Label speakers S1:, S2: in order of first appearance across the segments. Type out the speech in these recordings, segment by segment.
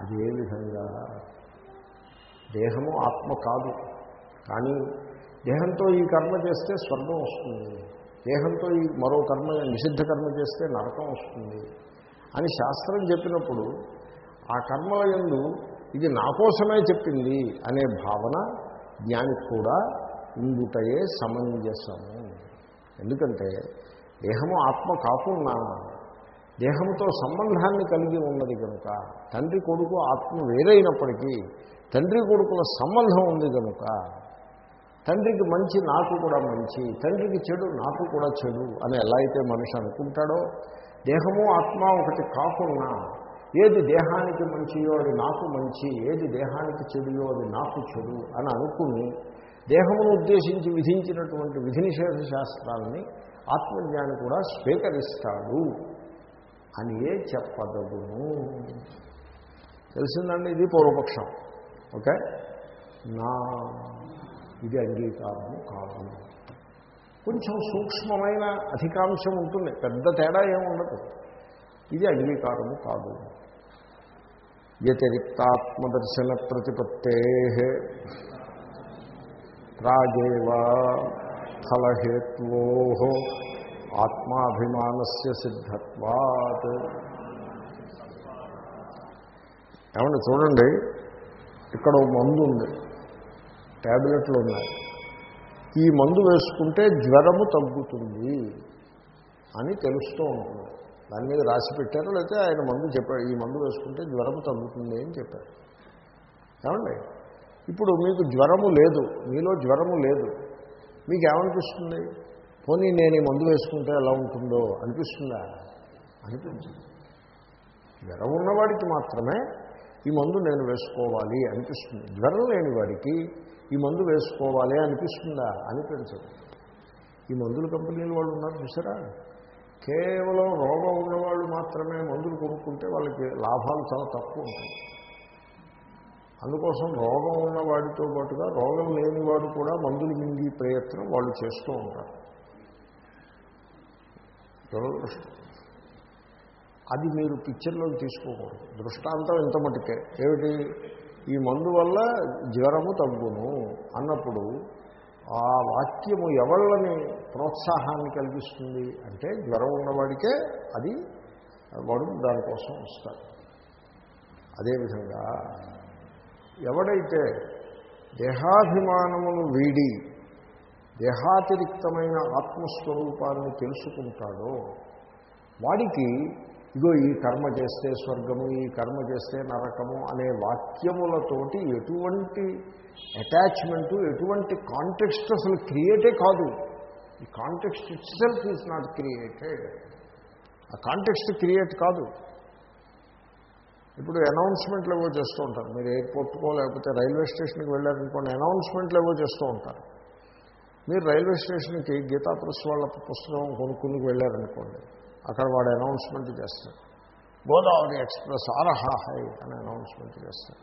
S1: అదే విధంగా? దేహము ఆత్మ కాదు. కానీ దేహంతో ఈ కర్మ చేస్తే స్వర్గం వస్తుంది. దేహంతో ఈ మరో కర్మ నిషిద్ధ కర్మ చేస్తే నరకం వస్తుంది అని శాస్త్రం చెప్పినప్పుడు ఆ కర్మల యందు ఇది నా కోసమే చెప్పింది అనే భావన జ్ఞానికి కూడా ఉండుటయే సమంజసము. ఎందుకంటే దేహము ఆత్మ కాకుండా దేహంతో సంబంధాన్ని కలిగి ఉన్నది కనుక తండ్రి కొడుకు ఆత్మ వేరైనప్పటికీ తండ్రి కొడుకుల సంబంధం ఉంది కనుక తండ్రికి మంచి నాకు కూడా మంచి తండ్రికి చెడు నాకు కూడా చెడు అని ఎలా అయితే మనిషి అనుకుంటాడో దేహము ఆత్మ ఒకటి కాకుండా ఏది దేహానికి మంచియో అది నాకు మంచి ఏది దేహానికి చెడుయో అది నాకు చెడు అని అనుకుని దేహమును ఉద్దేశించి విధించినటువంటి విధి నిషేధ శాస్త్రాలని ఆత్మజ్ఞాని కూడా స్వీకరిస్తాడు. అని ఏ చెప్పదగును. తెలిసిందండి? ఇది పూర్వపక్షం. ఓకే? నా ఇది అంగీకారము కాదు. కొంచెం సూక్ష్మమైన అధికాంశం ఉంటుంది. పెద్ద తేడా ఏముండదు ఇది అంగీకారము కాదు. వ్యతిరిక్తాత్మదర్శన ప్రతిపత్తే రాజేవా ఫలహేత్వో ఆత్మాభిమానస్య సిద్ధత్వాత్. ఏమండి చూడండి ఇక్కడ ఒక మందు ఉంది ట్యాబ్లెట్లు ఉన్నాయి. ఈ మందు వేసుకుంటే జ్వరము తగ్గుతుంది అని తెలుస్తూ ఉంటుంది. దాని మీద రాసి పెట్టారు? లేకపోతే ఆయన మందు చెప్పాడు ఈ మందు వేసుకుంటే జ్వరము తగ్గుతుంది అని చెప్పారు. ఏమండి ఇప్పుడు మీకు జ్వరము లేదు మీలో జ్వరము లేదు మీకు ఏమనిపిస్తుంది పోనీ నేను ఈ మందు వేసుకుంటే ఎలా ఉంటుందో అనిపిస్తుందా? అనిపించదు. జ్వరం ఉన్నవాడికి మాత్రమే ఈ మందు నేను వేసుకోవాలి అనిపిస్తుంది. జ్వరం లేని వాడికి ఈ మందు వేసుకోవాలి అనిపిస్తుందా? అనిపించదు. ఈ మందుల కంపెనీలు వాళ్ళు ఉన్నారు చూసారా? కేవలం రోగం ఉన్నవాళ్ళు మాత్రమే మందులు కొనుక్కుంటే వాళ్ళకి లాభాలు చాలా తక్కువ ఉంటాయి. అందుకోసం రోగం ఉన్నవాడితో పాటుగా రోగం లేనివాడు కూడా మందులు మింగి ప్రయత్నం వాళ్ళు చేస్తూ ఉంటారు. అది మీరు పిక్చర్లో తీసుకోకూడదు. దృష్టాంతం ఇంత మటుకే. ఏమిటి? ఈ మందు వల్ల జ్వరము తగ్గును అన్నప్పుడు ఆ వాక్యము ఎవళ్ళని ప్రోత్సాహాన్ని కలిగిస్తుంది? అంటే జ్వరం ఉన్నవాడికే అది వాడు దానికోసం వస్తాడు. అదేవిధంగా ఎవడైతే దేహాభిమానమును వీడి దేహాతిరిక్తమైన ఆత్మస్వరూపాన్ని తెలుసుకుంటాడో వాడికి ఇగో ఈ కర్మ చేస్తే స్వర్గము ఈ కర్మ చేస్తే నరకము అనే వాక్యములతోటి ఎటువంటి అటాచ్మెంటు ఎటువంటి కాంటెక్స్ట్ అసలు క్రియేటే కాదు. ఈ context itself is not created. ఆ కాంటెక్స్ట్ క్రియేట్ కాదు. ఇప్పుడు అనౌన్స్మెంట్లు ఏవో చేస్తూ ఉంటారు. మీరు ఎయిర్పోర్ట్కో లేకపోతే రైల్వే స్టేషన్కి వెళ్ళారనుకోండి అనౌన్స్మెంట్లు ఏవో చేస్తూ ఉంటారు. మీరు రైల్వే స్టేషన్కి గీతా ప్రెస్ వాళ్ళ పుస్తకం కొనుక్కుని వెళ్ళారనుకోండి అక్కడ వాడు అనౌన్స్మెంట్ చేస్తాడు గోదావరి ఎక్స్ప్రెస్ ఆరహా హై అని అనౌన్స్మెంట్ చేస్తాడు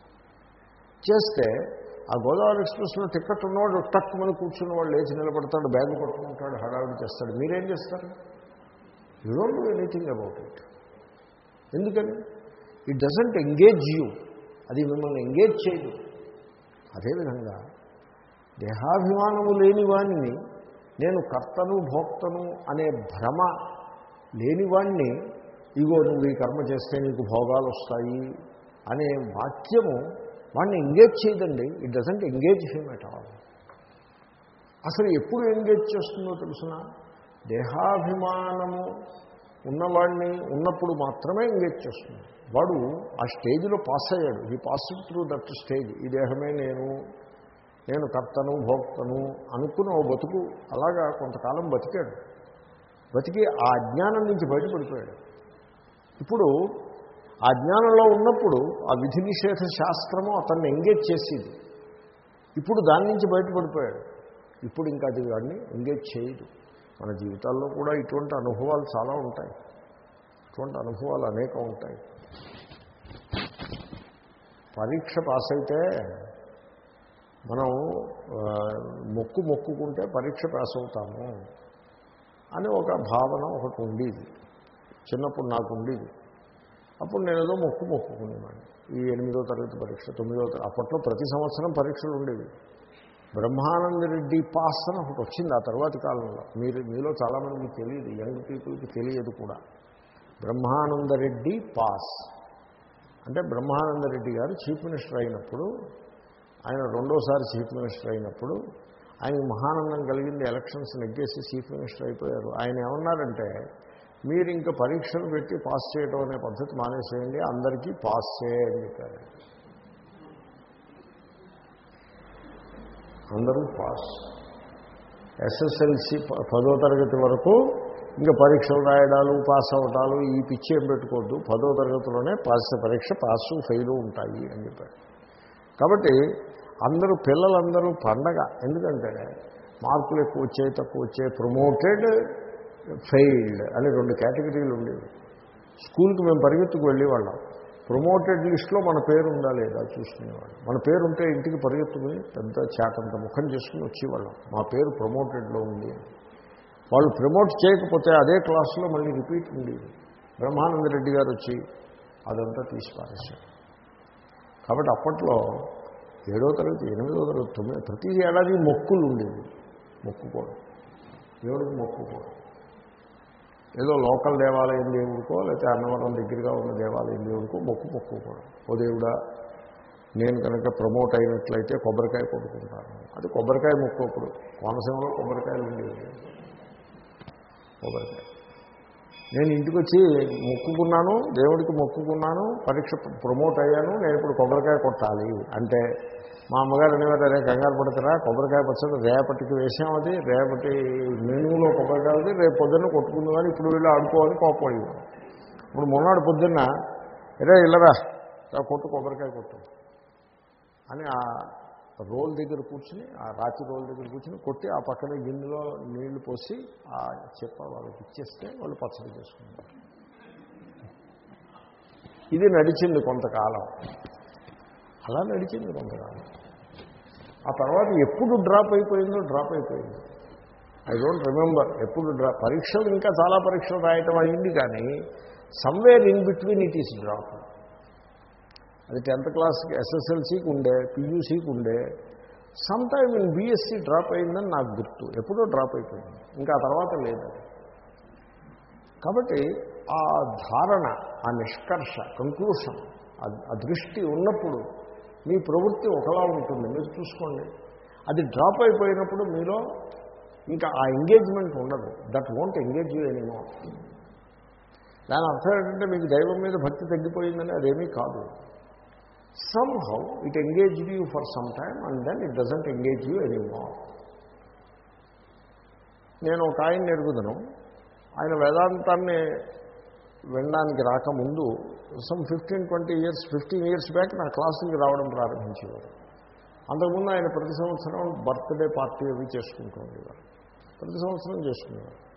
S1: చేస్తే ఆ గోదావరి ఎక్స్ప్రెస్లో టికెట్ ఉన్నవాడు టక్కుమని కూర్చున్న వాడు లేచి నిలబడతాడు బ్యాగ్ కొట్టుకుంటాడు హడావిడి చేస్తాడు. మీరేం చేస్తారు? You don't do anything about it ఎందుకని? ఇట్ డజంట్ ఎంగేజ్ యూ అది మిమ్మల్ని ఎంగేజ్ చేయదు. అదేవిధంగా దేహాభిమానము లేని వాణ్ణి నేను కర్తను భోక్తను అనే భ్రమ లేనివాణ్ణి ఇగో నువ్వు ఈ కర్మ చేస్తే నీకు భోగాలు వస్తాయి అనే వాక్యము వాడిని ఎంగేజ్ చేయదండి. It doesn't engage him at all అసలు ఎప్పుడు ఎంగేజ్ చేస్తుందో తెలుసిన? దేహాభిమానము ఉన్నవాడిని ఉన్నప్పుడు మాత్రమే ఎంగేజ్ చేస్తుంది. వాడు ఆ స్టేజ్లో పాస్ అయ్యాడు. ఈ పాస్ త్రూ దట్ స్టేజ్ ఈ దేహమే నేను నేను కర్తను భోక్తను అనుకుని ఓ బతుకు అలాగా కొంతకాలం బతికాడు. బతికి ఆ అజ్ఞానం నుంచి బయటపడిపోయాడు. ఇప్పుడు ఆ జ్ఞానంలో ఉన్నప్పుడు ఆ విధి నిషేధ శాస్త్రము అతన్ని ఎంగేజ్ చేసేది. ఇప్పుడు దాని నుంచి బయటపడిపోయాడు. ఇప్పుడు ఇంకా అది వాడిని ఎంగేజ్ చేయదు. మన జీవితాల్లో కూడా ఇటువంటి అనుభవాలు చాలా ఉంటాయి. ఇటువంటి అనుభవాలు అనేకం ఉంటాయి. పరీక్ష పాస్ అయితే మనం మొక్కు మొక్కుకుంటే పరీక్ష పాస్ అవుతాము అని ఒక భావన ఒకటి ఉండేది. చిన్నప్పుడు నాకు ఉండేది. అప్పుడు నేను ఏదో మొక్కు మొక్కుకునేవాడిని. ఈ ఎనిమిదో తరగతి పరీక్ష తొమ్మిదో తరగతి అప్పట్లో ప్రతి సంవత్సరం పరీక్షలు ఉండేవి. బ్రహ్మానంద రెడ్డి పాస్ అని ఒకటి వచ్చింది ఆ తర్వాతి కాలంలో. మీరు మీలో చాలామందికి తెలియదు యంగ్ పీపుల్కి తెలియదు కూడా. బ్రహ్మానంద రెడ్డి పాస్. అంటే బ్రహ్మానంద రెడ్డి గారు చీఫ్ మినిస్టర్ అయినప్పుడు ఆయన రెండోసారి చీఫ్ మినిస్టర్ అయినప్పుడు ఆయనకి మహానందం కలిగింది ఎలక్షన్స్ నెగ్గేసి చీఫ్ మినిస్టర్ అయిపోయారు. ఆయన ఏమన్నారంటే మీరు ఇంకా పరీక్షలు పెట్టి పాస్ చేయడం అనే పద్ధతి మానేసేయండి అందరికీ పాస్ చేయండి చెప్పారు. అందరూ పాస్. ఎస్ఎస్ఎల్సి పదో తరగతి వరకు ఇంకా పరీక్షలు రాయడాలు పాస్ అవటాలు ఈ పిచ్చి ఏం పెట్టుకోవద్దు. పదో తరగతిలోనే పాస్ పరీక్ష పాసు ఫెయిలు ఉంటాయి అని చెప్పారు. కాబట్టి అందరూ పిల్లలందరూ పండగ. ఎందుకంటే మార్కులు ఎక్కువ వచ్చాయి తక్కువ వచ్చాయి ప్రమోటెడ్ ఫెయిల్డ్ అని రెండు కేటగిరీలు ఉండేవి. స్కూల్కి మేము పరిగెత్తుకు వెళ్ళేవాళ్ళం. ప్రమోటెడ్ లిస్ట్లో మన పేరు ఉందా లేదా చూసుకునేవాళ్ళం. మన పేరు ఉంటే ఇంటికి పరిగెత్తుకుని పెద్ద చేతంత ముఖం చేసుకుని వచ్చేవాళ్ళం. మా పేరు ప్రమోటెడ్లో ఉంది. వాళ్ళు ప్రమోట్ చేయకపోతే అదే క్లాసులో మళ్ళీ రిపీట్ ఉండేది. బ్రహ్మానంద రెడ్డి గారు వచ్చి అదంతా తీసి పారేశారు కాబట్టి అప్పట్లో ఏడో తరగతి ఎనిమిదో తరగతి తొమ్మిది ప్రతి ఏడాది మొక్కులు ఉండేవి. మొక్కుకోవడం. దేవుడికి మొక్కుకోవడం. ఏదో లోకల్ దేవాలయం దేవుడికో లేకపోతే అన్నవరం దగ్గరగా ఉన్న దేవాలయం దేవుడికో మొక్కు మొక్కుకోవడం. ఓ దేవుడా నేను కనుక ప్రమోట్ అయినట్లయితే కొబ్బరికాయ కొట్టుకుంటాను అది కొబ్బరికాయ మొక్కు అప్పుడు. కోనసీమలో కొబ్బరికాయలు ఉండేవి. కొబ్బరికాయ. నేను ఇంటికి వచ్చి మొక్కుకున్నాను దేవుడికి మొక్కుకున్నాను పరీక్ష ప్రమోట్ అయ్యాను నేను ఇప్పుడు కొబ్బరికాయ కొట్టాలి అంటే మా అమ్మగారు అనేవారు అరే కంగారు పడతారా కొబ్బరికాయ పచ్చడి రేపటికి వేసాం అది రేపటి మెనులో కొబ్బరికాయ ఉంది రేపు పొద్దున్న కొట్టుకుంది కానీ ఇప్పుడు వీళ్ళు ఆడుకోవాలి కోపం ఇప్పుడు మొన్నటి పొద్దున్న రే ఇల్లరా కొట్టు కొబ్బరికాయ కొట్టు అని రోల్ దగ్గర కూర్చుని ఆ రాతి రోల్ దగ్గర కూర్చుని కొట్టి ఆ పక్కన గిన్నెలో నీళ్ళు పోసి ఆ చెప్ప వాళ్ళకి ఇచ్చేస్తే వాళ్ళు పచ్చడి చేసుకుంటారు. ఇది నడిచింది కొంతకాలం. అలా నడిచింది కొంతకాలం. ఆ తర్వాత ఎప్పుడు డ్రాప్ అయిపోయిందో డ్రాప్ అయిపోయింది. ఐ డోంట్ రిమెంబర్ ఎప్పుడు డ్రాప్ పరీక్షలు ఇంకా చాలా పరీక్షలు రాయటం అయింది కానీ somewhere in between it is drop. అది టెన్త్ క్లాస్కి ఎస్ఎస్ఎల్సీకి ఉండే పియూసీకి ఉండే some time in BSc drop అయిందని నాకు గుర్తు. ఎప్పుడో డ్రాప్ అయిపోయింది. ఇంకా ఆ తర్వాత లేదు కాబట్టి ఆ ధారణ ఆ నిష్కర్ష కంక్లూషన్ ఆ దృష్టి ఉన్నప్పుడు మీ ప్రవృత్తి ఒకలా ఉంటుంది. మీరు చూసుకోండి. అది డ్రాప్ అయిపోయినప్పుడు మీలో ఇంకా ఆ ఎంగేజ్మెంట్ ఉండదు. That won't engage you anymore దాని అర్థం ఏంటంటే మీకు దైవం మీద భక్తి తగ్గిపోయిందని అదేమీ కాదు. Somehow it engage you for some time and then it doesn't engage you anymore నేను ఒక ఆయన ఎరుగుదను. ఆయన వేదాంతాన్ని వినడానికి రాకముందు some fifteen twenty years fifteen years back నా క్లాసులకి రావడం ప్రారంభించేవారు. అంతకుముందు ఆయన ప్రతి సంవత్సరం బర్త్డే పార్టీ అవి చేసుకుంటూ ఉండేవారు. ప్రతి సంవత్సరం చేసుకునేవారు.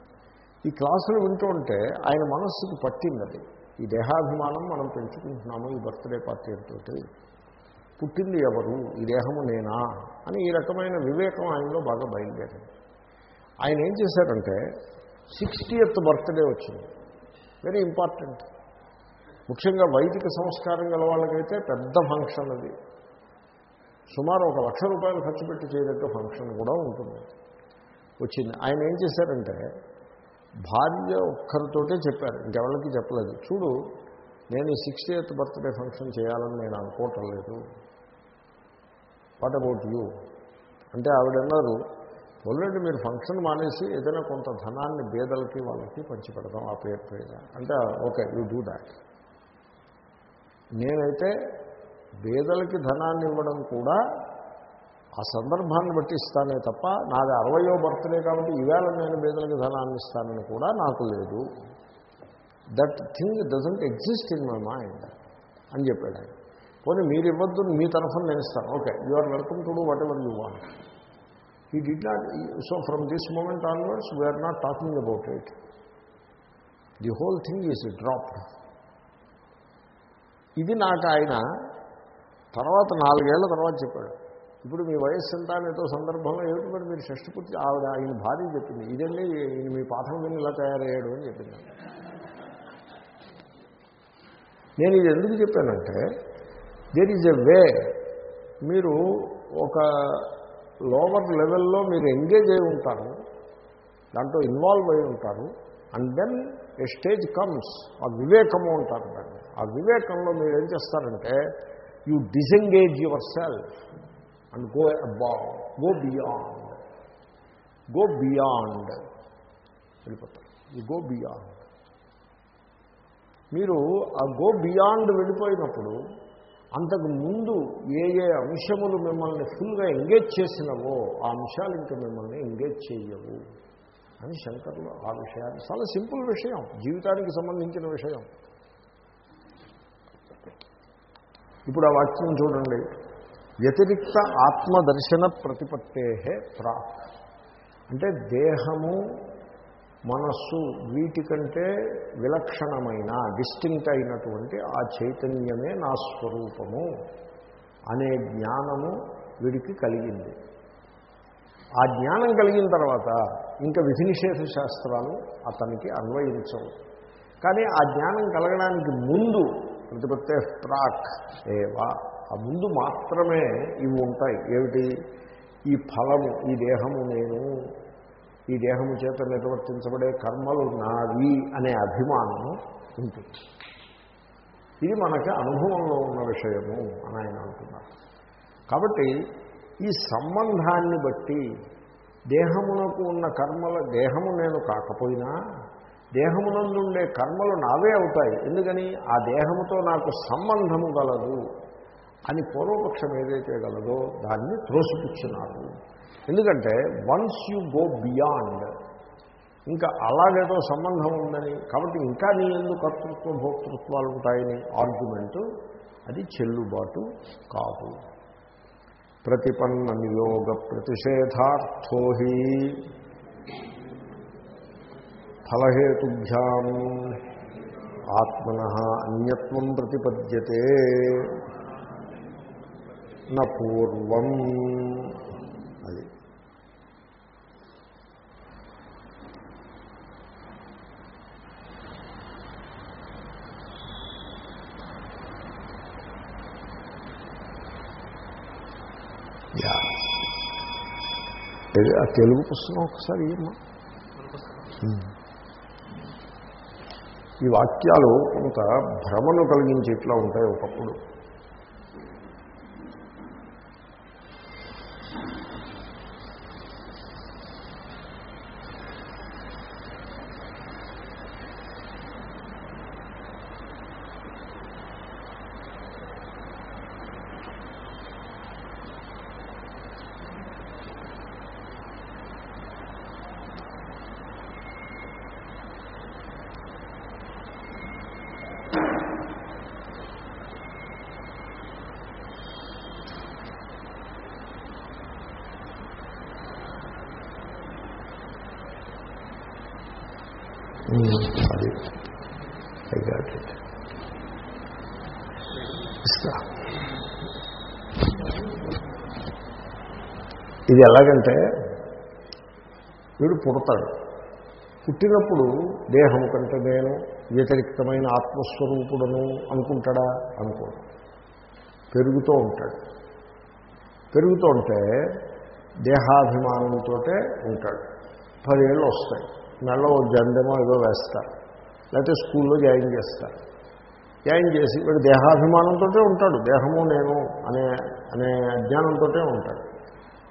S1: ఈ క్లాసులు వింటూ ఉంటే ఆయన మనస్సుకు పట్టింది అది. ఈ దేహాభిమానం మనం పెంచుకుంటున్నాము ఈ బర్త్డే పార్టీ తోటి. పుట్టింది ఎవరు? ఈ దేహము నేనా? అని ఈ రకమైన వివేకం ఆయనలో బాగా బయలుదేరింది. ఆయన ఏం చేశారంటే సిక్స్టీయత్ బర్త్డే వచ్చింది. వెరీ ఇంపార్టెంట్ ముఖ్యంగా వైదిక సంస్కారం గల వాళ్ళకైతే పెద్ద ఫంక్షన్ అది. సుమారు ఒక లక్ష రూపాయలు ఖర్చు పెట్టి చేయదగ్గ ఫంక్షన్ కూడా ఉంటుంది. వచ్చింది. ఆయన ఏం చేశారంటే భార్య ఒక్కరితోటే చెప్పారు. ఇంకెవరికి చెప్పలేదు. చూడు నేను సిక్స్టీ ఎయిత్ బర్త్డే ఫంక్షన్ చేయాలని నేను అనుకోవటం లేదు. What about you? అంటే ఆవిడన్నారు ఆల్రెడీ మీరు ఫంక్షన్ మానేసి ఏదైనా కొంత ధనాన్ని బేదలకి వాళ్ళకి పంచిపెడదాం ఆ పేరు పేద అంటే ఓకే యూ డూ దాట్. నేనైతే బేదలకి ధనాన్ని ఇవ్వడం కూడా ఆ సందర్భాన్ని బట్టి ఇస్తానే తప్ప నాది అరవయో బర్త్డే కాబట్టి ఈవేళ నేను బేదలకు ధనాన్ని ఇస్తానని కూడా నాకు లేదు. That thing doesn't exist in my mind అని చెప్పాడు ఆయన. పోనీ మీరు ఇవ్వద్దు మీ తరఫున నేను ఇస్తాను. Okay you are welcome to do whatever you want he did not so from this moment onwards we're not talking about it the whole thing is dropped ఇది నాకు ఆయన తర్వాత నాలుగేళ్ళ తర్వాత చెప్పాడు. ఇప్పుడు మీ వయస్సు ఎంత అనేతో సందర్భంలో ఏమిటి మరి మీరు షష్టిపూర్తి ఆవిడ ఆయన భార్య చెప్పింది. ఇదండి ఈయన మీ పాఠం విని ఇలా తయారయ్యాడు అని చెప్పింది. నేను ఇది ఎందుకు చెప్పానంటే దేర్ ఈజ్ ఎ వే మీరు ఒక లోవర్ లెవెల్లో మీరు ఎంగేజ్ అయి ఉంటారు దాంట్లో ఇన్వాల్వ్ అయి ఉంటారు and then a stage comes ఆ వివేకము ఉంటారు దాన్ని. ఆ వివేకంలో మీరు ఏం చేస్తారంటే you disengage yourself and go above go beyond go beyond వెళ్ళిపోతారు. యూ గో బియాండ్ మీరు ఆ గో బియాండ్ వెళ్ళిపోయినప్పుడు అంతకు ముందు ఏ ఏ అంశములు మిమ్మల్ని ఫుల్గా ఎంగేజ్ చేసినవో ఆ అంశాలు ఇంకా మిమ్మల్ని ఎంగేజ్ చేయవు. అని శంకర్లు ఆ విషయాన్ని చాలా సింపుల్ విషయం జీవితానికి సంబంధించిన విషయం. ఇప్పుడు ఆ వాక్యం చూడండి. వ్యతిరిక్త ఆత్మదర్శన ప్రతిపత్తే ప్రాక్. అంటే దేహము మనస్సు వీటికంటే విలక్షణమైన డిస్టింక్ట్ అయినటువంటి ఆ చైతన్యమే నా స్వరూపము అనే జ్ఞానము వీడికి కలిగింది. ఆ జ్ఞానం కలిగిన తర్వాత ఇంకా విధి నిషేధ శాస్త్రాలు అతనికి అన్వయించవు. కానీ ఆ జ్ఞానం కలగడానికి ముందు ప్రతిపత్తే ప్రాక్ ఏవా ఆ ముందు మాత్రమే ఇవి ఉంటాయి. ఏమిటి? ఈ ఫలము ఈ దేహము నేను ఈ దేహము చేత నిర్వర్తించబడే కర్మలు నావి అనే అభిమానము ఉంటుంది. ఇది మనకి అనుభవంలో ఉన్న విషయము అని ఆయన అంటున్నారు. కాబట్టి ఈ సంబంధాన్ని బట్టి దేహమునకు ఉన్న కర్మల దేహము నేను కాకపోయినా దేహమునందుండే కర్మలు నావే అవుతాయి. ఎందుకని? ఆ దేహముతో నాకు సంబంధము గలదు. అని పూర్వపక్షం ఏదైతే గలదో దాన్ని త్రోసిపుచ్చున్నారు. ఎందుకంటే వన్స్ యూ గో బియాండ్ ఇంకా అలాగేదో సంబంధం ఉందని కాబట్టి ఇంకా నీ ఎందుకు కర్తృత్వ భోక్తృత్వాలు ఉంటాయని ఆర్గ్యుమెంట్ అది చెల్లుబాటు కాదు. ప్రతిపన్న నియోగ ప్రతిషేధార్థో హి ఫలహేతుభ్యాం ఆత్మన అన్యత్వం ప్రతిపద్యతే. నా పూర్వం అది. యా. ఆ తెలుగు పుస్తకం ఒకసారి ఈ వాక్యాలు కొంత భ్రమను కలిగించేట్లా ఉంటాయి ఒకప్పుడు. ఇది ఎలాగంటే వీడు పుడతాడు. పుట్టినప్పుడు దేహం కంటే నేను వ్యతిరిక్తమైన ఆత్మస్వరూపుడను అనుకుంటాడా? అనుకోడు. పెరుగుతూ ఉంటాడు. పెరుగుతూ ఉంటే దేహాభిమానంతో ఉంటాడు. పదేళ్ళు వస్తాయి. నెలలో ఓ జండమో ఏదో వేస్తారు లేకపోతే స్కూల్లో జాయిన్ చేస్తారు జాయిన్ చేసి వీడు దేహాభిమానంతో ఉంటాడు. దేహము నేను అనే అనే అజ్ఞానంతో ఉంటాడు.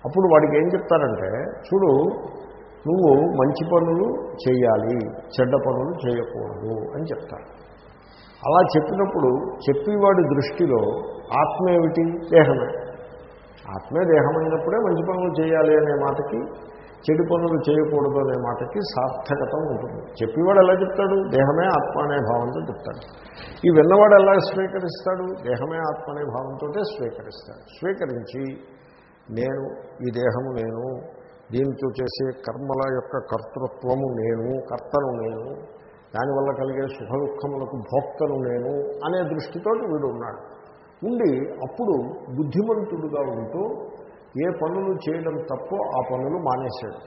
S1: అప్పుడు వాడికి ఏం చెప్తారంటే చూడు నువ్వు మంచి పనులు చేయాలి చెడ్డ పనులు చేయకూడదు అని చెప్తారు. అలా చెప్పినప్పుడు చెప్పేవాడి దృష్టిలో ఆత్మ ఏమిటి? దేహమే. ఆత్మే దేహమైనప్పుడే మంచి పనులు చేయాలి అనే మాటకి చెడు పనులు చేయకూడదు అనే మాటకి సార్థకత ఉంటుంది. చెప్పేవాడు ఎలా చెప్తాడు? దేహమే ఆత్మ అనే భావంతో చెప్తాడు. ఈ విన్నవాడు ఎలా స్వీకరిస్తాడు? దేహమే ఆత్మ అనే భావంతో స్వీకరిస్తాడు. స్వీకరించి నేను ఈ దేహము నేను దీంతో చేసే కర్మల యొక్క కర్తృత్వము నేను కర్తను నేను దానివల్ల కలిగే సుఖ దుఃఖములకు భోక్తను నేను అనే దృష్టితో వీడు ఉన్నాడు. ఉండి అప్పుడు బుద్ధిమంతుడుగా ఉంటూ ఏ పనులు చేయడం తప్పో ఆ పనులు మానేశాడు.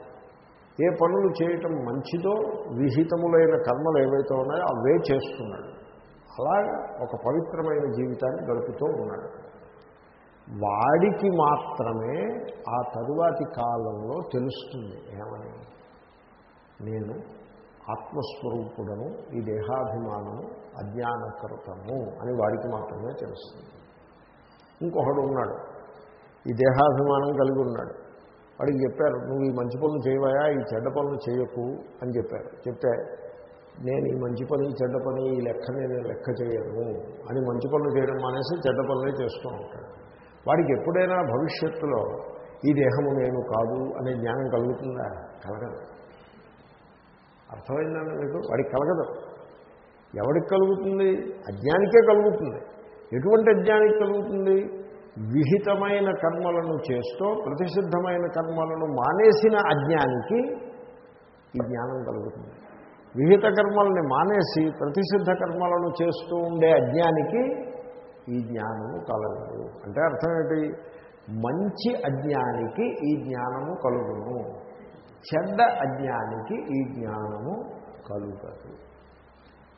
S1: ఏ పనులు చేయటం మంచిదో విహితములైన కర్మలు ఏవైతే ఉన్నాయో అవే చేస్తున్నాడు. అలాగా ఒక పవిత్రమైన జీవితాన్ని గడుపుతూ ఉన్నాడు. వాడికి మాత్రమే ఆ తరువాతి కాలంలో తెలుస్తుంది ఏమని? నేను ఆత్మస్వరూపుడను ఈ దేహాభిమానము అజ్ఞానకృతము అని వాడికి మాత్రమే తెలుస్తుంది. ఇంకొకడు ఉన్నాడు ఈ దేహాభిమానం కలిగి ఉన్నాడు. వాడికి చెప్పారు నువ్వు ఈ మంచి పనులు చేయవయా? ఈ చెడ్డ పనులు చేయకు అని చెప్పారు. చెప్తే నేను ఈ మంచి పని చెడ్డ పని ఈ లెక్క నేను లెక్క చేయను అని మంచి పనులు చేయడం మానేసి చెడ్డ పనులే చేస్తూ ఉంటాడు. వాడికి ఎప్పుడైనా భవిష్యత్తులో ఈ దేహము నేను కాదు అనే జ్ఞానం కలుగుతుందా? కలగదు. అర్థమైందండి మీకు? వాడికి కలగదు. ఎవడికి కలుగుతుంది? అజ్ఞానికే కలుగుతుంది. ఎటువంటి అజ్ఞానికి కలుగుతుంది? విహితమైన కర్మలను చేస్తూ ప్రతిషిద్ధమైన కర్మలను మానేసిన అజ్ఞానికి ఈ జ్ఞానం కలుగుతుంది. విహిత కర్మల్ని మానేసి ప్రతిషిద్ధ కర్మలను చేస్తూ ఉండే అజ్ఞానికి ఈ జ్ఞానము కలగదు. అంటే అర్థం ఏంటి? మంచి అజ్ఞానికి ఈ జ్ఞానము కలుగును. చెడ్డ అజ్ఞానికి ఈ జ్ఞానము కలుగదు.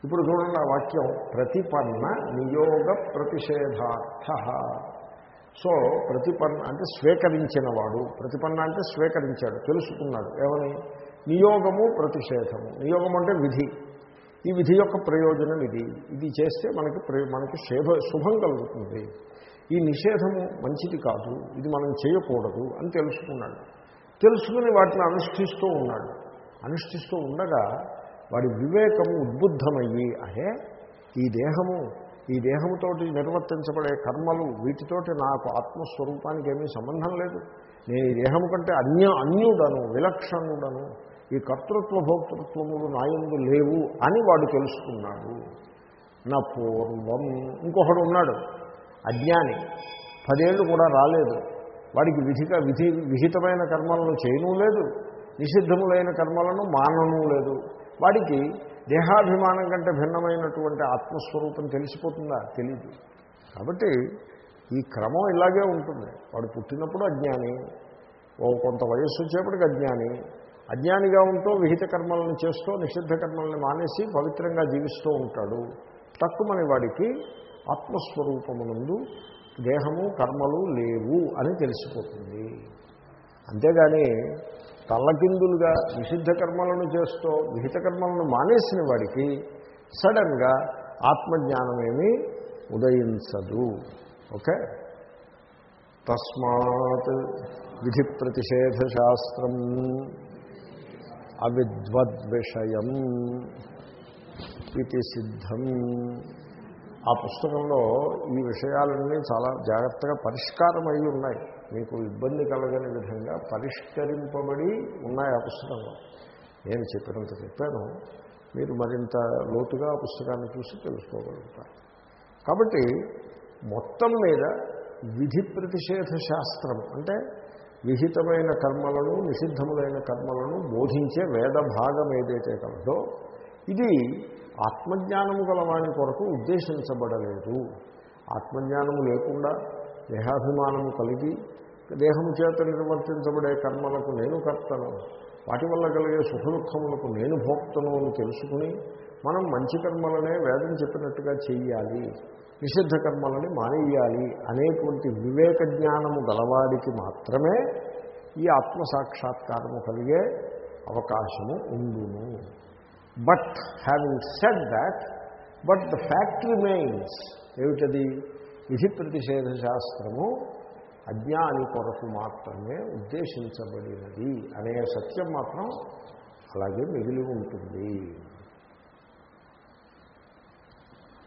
S1: ఇప్పుడు చూడండి ఆ వాక్యం. ప్రతిపన్న నియోగ ప్రతిషేధార్థ. సో ప్రతిపన్న అంటే స్వీకరించిన వాడు ప్రతిపన్న అంటే స్వీకరించాడు. తెలుసుకున్నాడు. ఏమని? నియోగము ప్రతిషేధము. నియోగం అంటే విధి. ఈ విధి యొక్క ప్రయోజనం ఇది. ఇది చేస్తే మనకి ప్రయో- మనకి శుభ శుభం కలుగుతుంది. ఈ నిషేధము మంచిది కాదు. ఇది మనం చేయకూడదు అని తెలుసుకున్నాడు. తెలుసుకుని వాటిని అనుష్ఠిస్తూ ఉన్నాడు. అనుష్ఠిస్తూ ఉండగా వాడి వివేకము ఉద్బుద్ధమయ్యి అహే ఈ దేహము ఈ దేహముతోటి నిర్వర్తించబడే కర్మలు వీటితోటి నాకు ఆత్మస్వరూపానికి ఏమీ సంబంధం లేదు. నేను ఈ దేహము కంటే అన్య అన్యుడను విలక్షణుడను ఈ కర్తృత్వ భోక్తృత్వములు నాయందు లేవు అని వాడు తెలుసుకున్నాడు. నా పూర్వం ఇంకొకడు ఉన్నాడు అజ్ఞాని. పదేళ్ళు కూడా రాలేదు. వాడికి విధిక విధి విహితమైన కర్మలను చేయను లేదు. నిషిద్ధములైన కర్మలను మానను లేదు. వాడికి దేహాభిమానం కంటే భిన్నమైనటువంటి ఆత్మస్వరూపం తెలిసిపోతుందా? తెలియదు కాబట్టి ఈ క్రమం ఇలాగే ఉంటుంది. వాడు పుట్టినప్పుడు అజ్ఞాని ఓ కొంత వయస్సు వచ్చేప్పటికి అజ్ఞాని అజ్ఞానిగా ఉంటూ విహిత కర్మలను చేస్తూ నిషిద్ధ కర్మల్ని మానేసి పవిత్రంగా జీవిస్తూ ఉంటాడు. తక్కువని వాడికి ఆత్మస్వరూపమునందు దేహము కర్మలు లేవు అని తెలిసిపోతుంది. అంతేగాని తల్లకిందులుగా నిషిద్ధ కర్మలను చేస్తూ విహిత కర్మలను మానేసిన వాడికి సడన్గా ఆత్మజ్ఞానమేమీ ఉదయించదు. ఓకే? తస్మాత్ విధి ప్రతిషేధ శాస్త్రం అవిద్వద్విషయం ఇది సిద్ధం. ఆ పుస్తకంలో ఈ విషయాలన్నీ చాలా జాగ్రత్తగా పరిష్కారం అయి ఉన్నాయి. మీకు ఇబ్బంది కలగని విధంగా పరిష్కరింపబడి ఉన్నాయి ఆ పుస్తకంలో. నేను చెప్పినంత చెప్పాను. మీరు మరింత లోతుగా ఆ పుస్తకాన్ని చూసి తెలుసుకోగలుగుతారు. కాబట్టి మొత్తం మీద విధి ప్రతిషేధ శాస్త్రం అంటే విహితమైన కర్మలను నిషిద్ధములైన కర్మలను బోధించే వేద భాగం ఏదైతే కలదో ఇది ఆత్మజ్ఞానము గలవాని కొరకు ఉద్దేశించబడలేదు. ఆత్మజ్ఞానము లేకుండా దేహాభిమానము కలిగి దేహము చేత నిర్వర్తించబడే కర్మలకు నేను కర్తను వాటి వల్ల కలిగే సుఖదుఖములకు నేను భోక్తను అని తెలుసుకుని మనం మంచి కర్మలనే వేదం చెప్పినట్టుగా చెయ్యాలి. నిషిద్ధ కర్మలని మానేయాలి అనేటువంటి వివేక జ్ఞానము గలవాడికి మాత్రమే ఈ ఆత్మసాక్షాత్కారము కలిగే అవకాశము ఉండును. But having said that but the fact remains ఏమిటది? విధి ప్రతిషేధ శాస్త్రము అజ్ఞాని కొరకు మాత్రమే ఉద్దేశించబడినది అనే సత్యం మాత్రం అలాగే మిగిలి ఉంటుంది.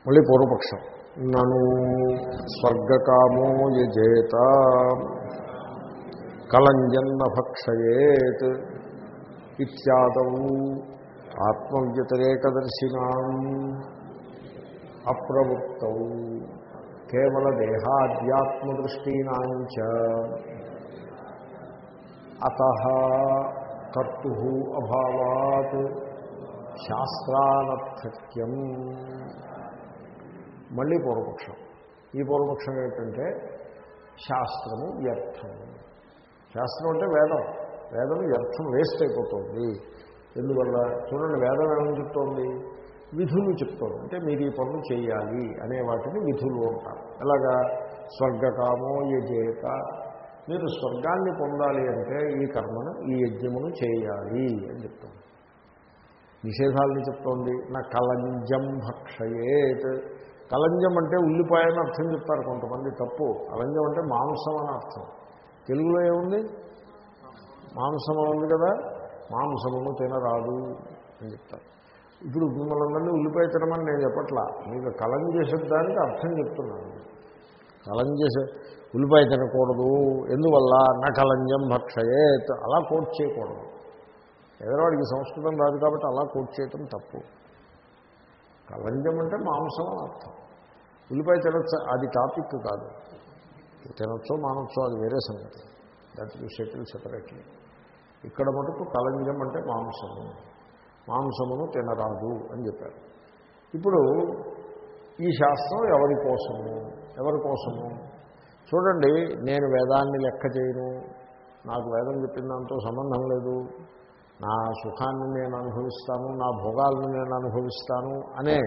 S1: మళ్ళీ పూర్వపక్షం. నను స్వర్గకామో యజేత. కలంజన్న భక్షయేత్. ఇత్యాదవు ఆత్మవ్యతిరేకదర్శినాం. అప్రవృత్త. కేవల దేహాధ్యాత్మదృష్టీనాంచ అత కర్తు అభావాత్. శాస్త్రానర్థక్యం. మళ్ళీ పూర్వపక్షం. ఈ పూర్వపక్షం ఏంటంటే శాస్త్రము వ్యర్థము. శాస్త్రం అంటే వేదం. వేదం వ్యర్థం వేస్ట్ అయిపోతుంది. ఎందువల్ల? చూడండి వేదం ఏమని చెప్తోంది? విధులు చెప్తోంది. అంటే మీరు ఈ పనులు చేయాలి అనే వాటిని విధులు అంటారు. ఎలాగా? స్వర్గకామో యజేత. మీరు స్వర్గాన్ని పొందాలి అంటే ఈ కర్మను ఈ యజ్ఞమును చేయాలి అని చెప్తోంది. నిషేధాలని చెప్తోంది. నా కలంజం భక్షయేత్. కలంజం అంటే ఉల్లిపాయ అని అర్థం చెప్తారు కొంతమంది తప్పు. కలంజం అంటే మాంసం అని అర్థం. తెలుగులో ఏముంది? మాంసం ఉంది కదా మాంసమును తినరాదు అని చెప్తారు. ఇప్పుడు మిమ్మల్ని ఉల్లిపాయ తినమని నేను చెప్పట్లా. మీకు కలం చేసే అర్థం చెప్తున్నాను. కలం చేసే ఉల్లిపాయ తినకూడదు. ఎందువల్ల? నా కలంజం భక్షయేత్. అలా కోట్ చేయకూడదు. ఎదరవాడికి సంస్కృతం రాదు కాబట్టి అలా కోట్ చేయటం తప్పు. కలంజం అంటే మాంసం అర్థం. ఉల్లిపాయ తినొచ్చు? అది టాపిక్ కాదు. తినొచ్చో మానొచ్చో అది వేరే సంగతి. దట్ యూ సెటిల్ సెపరేట్లీ ఇక్కడ మటుకు కలంజం అంటే మాంసము. మాంసమును తినరాదు అని చెప్పారు. ఇప్పుడు ఈ శాస్త్రం ఎవరి కోసము? ఎవరి కోసము? చూడండి నేను వేదాన్ని లెక్క చేయను. నాకు వేదం చెప్పిన దాంతో సంబంధం లేదు. నా సుఖాన్ని నేను అనుభవిస్తాను నా భోగాలను నేను అనుభవిస్తాను అనే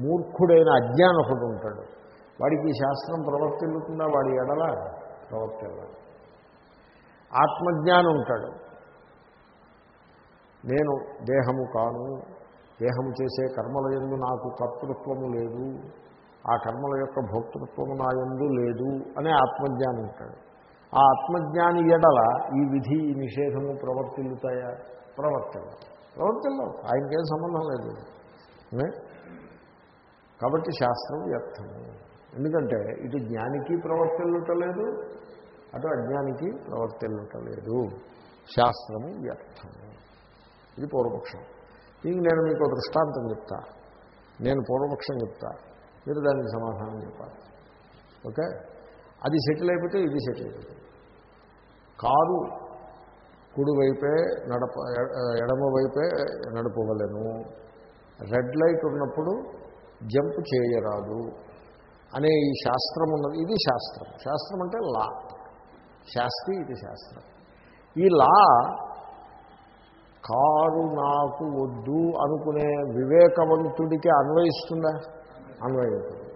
S1: మూర్ఖుడైన అజ్ఞానకుడు ఉంటాడు. వాడికి శాస్త్రం ప్రవర్తిల్లుతుందా? వాడి ఎడల ప్రవర్తిల్లాలి. ఆత్మజ్ఞానం ఉంటాడు. నేను దేహము కాను. దేహము చేసే కర్మల ఎందు నాకు కర్తృత్వము లేదు. ఆ కర్మల యొక్క భోక్తృత్వము నా ఎందు లేదు అనే ఆత్మజ్ఞానం ఉంటాడు. ఆ ఆత్మజ్ఞాని ఎడల ఈ విధి ఈ నిషేధము ప్రవర్తిల్లుతాయా? ప్రవర్తిల్ల ప్రవర్తిల్లవు ఆయనకేం సంబంధం లేదు. కాబట్టి శాస్త్రం వ్యర్థము. ఎందుకంటే ఇటు జ్ఞానికి ప్రవర్తిల్లుటలేదు అటు అజ్ఞానికి ప్రవర్తిల్లుటలేదు శాస్త్రము వ్యర్థము. ఇది పూర్వపక్షం. దీనికి నేను మీకు దృష్టాంతం చెప్తా. నేను పూర్వపక్షం చెప్తా. మీరు దానికి సమాధానం చెప్పాలి. ఓకే? అది సెటిల్ అయిపోతే ఇది సెటిల్ అయిపోతుంది కారు కుడివైపే నడప ఎడమ వైపే నడపవలను. రెడ్ లైట్ ఉన్నప్పుడు జంప్ చేయరాదు అనే ఈ శాస్త్రం ఉన్నది. ఇది శాస్త్రం. శాస్త్రం అంటే లా. శాస్త్రి ఇది శాస్త్రం. ఈ లా కారు నాకు వద్దు అనుకునే వివేకవంతుడికి అన్వయిస్తుందా? అన్వయిస్తుంది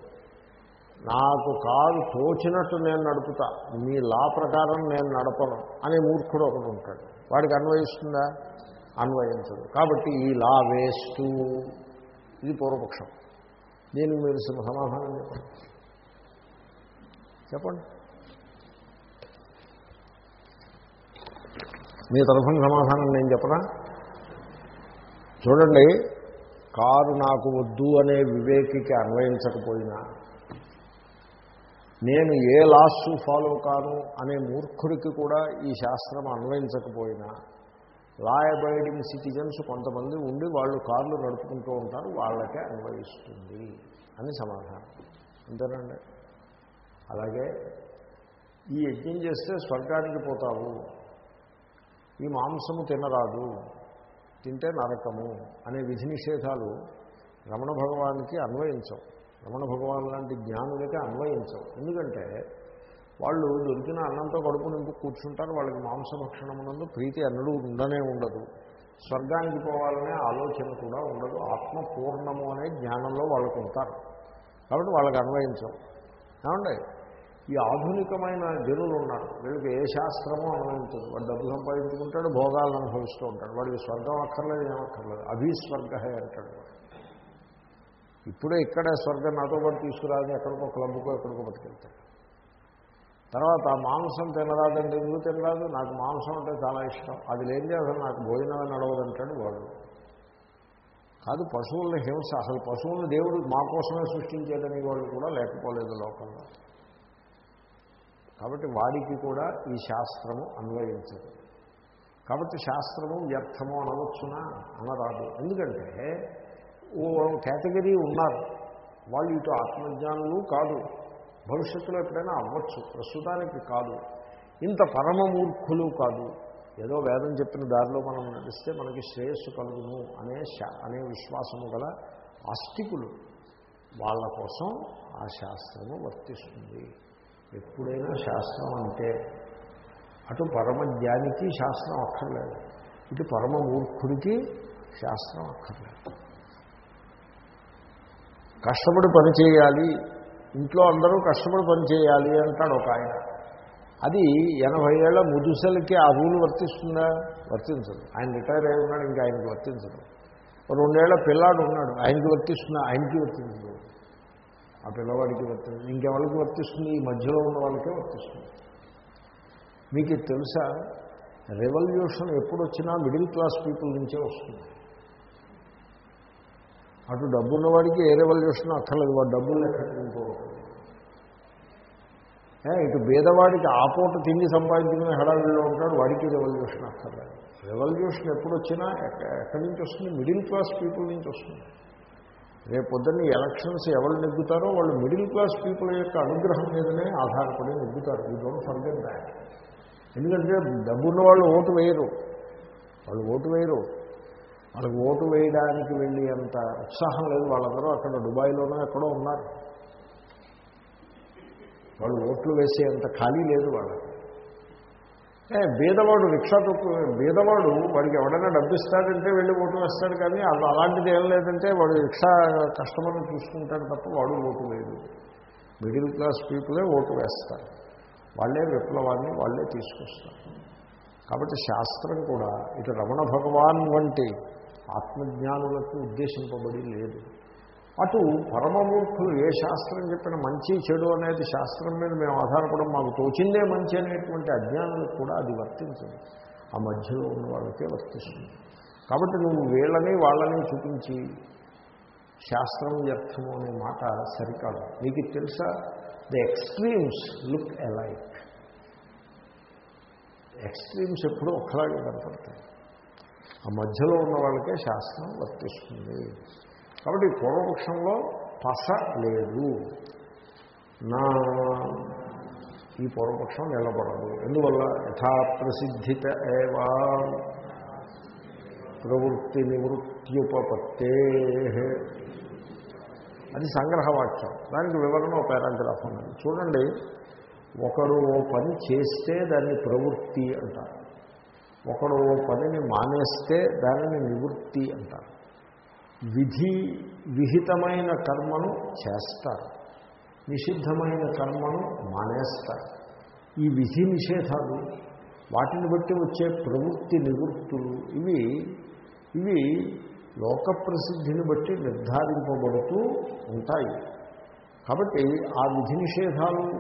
S1: నాకు కారు తోచినట్టు నేను నడుపుతా. మీ లా ప్రకారం నేను నడపను అనే మూర్ఖుడు ఒకడు ఉంటాడు. వాడికి అన్వయిస్తుందా? అన్వయించదు. కాబట్టి ఈ లా వేస్తూ ఇది పూర్వపక్షం. దీనికి మీరు సమాధానం చెప్పండి. చెప్పండి. మీ తరఫున సమాధానం నేను చెప్పనా? చూడండి కారు నాకు వద్దు అనే వివేకికి అన్వయించకపోయినా నేను ఏ లాస్ ఫాలో కాను అనే మూర్ఖుడికి కూడా ఈ శాస్త్రం అన్వయించకపోయినా లా అబైడింగ్ సిటిజన్స్ కొంతమంది ఉండి వాళ్ళు కార్లు నడుపుకుంటూ ఉంటారు వాళ్ళకే అన్వయిస్తుంది అని సమాధానం. అంతేనండి. అలాగే ఈ యజ్ఞం చేస్తే స్వర్గానికి పోతావు ఈ మాంసము తినరాదు తింటే నరకము అనే విధి నిషేధాలు రమణ భగవానికి అన్వయించవు. రమణ భగవాన్ లాంటి జ్ఞానులకి అన్వయించవు. ఎందుకంటే వాళ్ళు దొరికిన అన్నంతో కడుపు నింపు కూర్చుంటారు వాళ్ళకి మాంసభక్షణమునందు ప్రీతి అన్నడు ఉండనే ఉండదు. స్వర్గానికి పోవాలనే ఆలోచన కూడా ఉండదు. ఆత్మ పూర్ణము అనే జ్ఞానంలో వాళ్ళకు ఉంటారు. కాబట్టి వాళ్ళకి అన్వయించం. ఏమండి? ఈ ఆధునికమైన జనులు ఉన్నారు. వీళ్ళకి ఏ శాస్త్రమో అనుభవించదు వాడు డబ్బు సంపాదించుకుంటాడు భోగాలను అనుభవిస్తూ ఉంటాడు. వాడికి స్వర్గం అక్కర్లేదు ఏమక్కర్లేదు అభిస్వర్గ అంటాడు వాడు. ఇప్పుడే ఇక్కడే స్వర్గం నాతో పాటు తీసుకురాని ఎక్కడికో క్లబ్కో ఎక్కడికో పట్టుకెళ్తాడు తర్వాత ఆ మాంసం తినరాదంటే ఎందుకు తినరాదు? నాకు మాంసం అంటే చాలా ఇష్టం. అది లేనిదే అసలు నాకు భోజనమే నడవదంటాడు వాడు. కాదు పశువులను హింస అసలు పశువులను దేవుడు మా కోసమే సృష్టించేదని వాళ్ళు కూడా లేకపోలేదు లోకంలో. కాబట్టి వాడికి కూడా ఈ శాస్త్రము అన్వయించదు. కాబట్టి శాస్త్రము వ్యర్థము అనవచ్చునా? అనరాదు. ఎందుకంటే ఓ కేటగిరీ ఉన్నారు. వాళ్ళు ఇటు ఆత్మజ్ఞానులు కాదు. భవిష్యత్తులో ఎప్పుడైనా అవ్వచ్చు. ప్రస్తుతానికి కాదు. ఇంత పరమమూర్ఖులు కాదు. ఏదో వేదం చెప్పిన దారిలో మనం నడిస్తే మనకి శ్రేయస్సు కలుగును అనే శా అనే విశ్వాసము గల ఆస్తికులు వాళ్ళ కోసం ఆ శాస్త్రము వర్తిస్తుంది. ఎప్పుడైనా శాస్త్రం అంటే అటు పరమజ్ఞానికి శాస్త్రం అక్కర్లేదు. ఇటు పరమ మూర్ఖుడికి శాస్త్రం అక్కర్లేదు. కష్టపడి పనిచేయాలి ఇంట్లో అందరూ కష్టపడి పని చేయాలి అంటాడు ఒక ఆయన. అది ఎనభై ఏళ్ళ ముదుసలకి ఆ రూల్ వర్తిస్తుందా? వర్తించదు. ఆయన రిటైర్ అయి ఉన్నాడు ఇంకా ఆయనకి వర్తించదు. రెండేళ్ళ పిల్లాడు ఉన్నాడు ఆయనకి వర్తిస్తుందా? ఆయనకి వర్తించదు. ఆ పిల్లవాడికి వర్తిస్తుంది ఇంకెవరికి వర్తిస్తుంది? ఈ మధ్యలో ఉన్న వాళ్ళకే వర్తిస్తుంది. మీకు తెలుసా? రెవల్యూషన్ ఎప్పుడు వచ్చినా మిడిల్ క్లాస్ పీపుల్ నుంచే వస్తుంది. అటు డబ్బున్న వాడికి ఏ రెవల్యూషన్ అక్కర్లేదు వాడు డబ్బులు ఎక్కడికి ఇటు బీదవాడికి ఆపోట తిండి సంపాదించుకునే హడావిడిలో ఉంటాడు. వాడికి రెవల్యూషన్ అక్కర్లేదు రెవల్యూషన్ ఎప్పుడు వచ్చినా ఎక్కడి నుంచి వస్తుంది? మిడిల్ క్లాస్ పీపుల్ నుంచి వస్తుంది. రేపు పొద్దున్న ఎలక్షన్స్ ఎవరు నెగ్గుతారో వాళ్ళు మిడిల్ క్లాస్ పీపుల్ యొక్క అనుగ్రహం మీదనే ఆధారపడి నెగ్గుతారు. ఈ డోంట్ ఫర్గెట్ దాట్ ఎందుకంటే డబ్బున్న వాళ్ళు ఓటు వేయరు. వాళ్ళు ఓటు వేయరు. వాళ్ళకి ఓటు వేయడానికి వెళ్ళి అంత ఉత్సాహం లేదు. వాళ్ళందరూ అక్కడ దుబాయ్లోనూ ఎక్కడో ఉన్నారు. వాళ్ళు ఓట్లు వేసే అంత ఖాళీ లేదు వాళ్ళకి. బీదవాడు రిక్షా తొక్కు బీదవాడు వాడికి ఎవడైనా డబ్బు ఇస్తాడంటే వెళ్ళి ఓటు వేస్తాడు కానీ అది అలాంటిది ఏం లేదంటే వాడు రిక్షా కస్టమర్ని చూసుకుంటాడు తప్ప వాడు ఓటు వేయడు. మిడిల్ క్లాస్ పీపులే ఓటు వేస్తారు. వాళ్ళే విప్లవాన్ని వాళ్ళే తీసుకొస్తారు. కాబట్టి శాస్త్రం కూడా ఇటు రమణ భగవాన్ వంటి ఆత్మజ్ఞానులకు ఉద్దేశింపబడి లేదు. అటు పరమమూర్ఖులు ఏ శాస్త్రం చెప్పిన మంచి చెడు అనేది శాస్త్రం మీద మేము ఆధారపడడం మాకు తోచిందే మంచి అనేటువంటి అజ్ఞానులకు కూడా అది వర్తించదు ఆ మధ్యలో ఉన్న వాళ్ళకే వర్తిస్తుంది. కాబట్టి నువ్వు వీళ్ళని వాళ్ళని చూపించి శాస్త్రం వ్యర్థము అనే మాట సరికాదు. మీకు తెలుసా? The extremes look alike extremes ఎప్పుడూ ఒకలాగే కనపడతాయి. ఆ మధ్యలో ఉన్న వాళ్ళకే శాస్త్రం వర్తిస్తుంది. కాబట్టి పూర్వపక్షంలో పస లేదు. నా ఈ పూర్వపక్షం నిలబడదు. ఎందువల్ల? యథాప్రసిద్ధిత ఏవా ప్రవృత్తి నివృత్తిపత్తే అది సంగ్రహవాక్యం. దానికి వివరణ ఒక పారాగ్రాఫ్ ఉన్నది చూడండి ఒకరు ఓ పని చేస్తే దాన్ని ప్రవృత్తి అంటారు. ఒకడు ఓ పనిని మానేస్తే దానిని నివృత్తి అంటారు. విధి విహితమైన కర్మను చేస్తారు. నిషిద్ధమైన కర్మను మానేస్తారు. ఈ విధి నిషేధాలు వాటిని బట్టి వచ్చే ప్రవృత్తి నివృత్తులు ఇవి ఇవి లోక ప్రసిద్ధిని బట్టి నిర్ధారింపబడుతూ ఉంటాయి. కాబట్టి ఆ విధి నిషేధాలు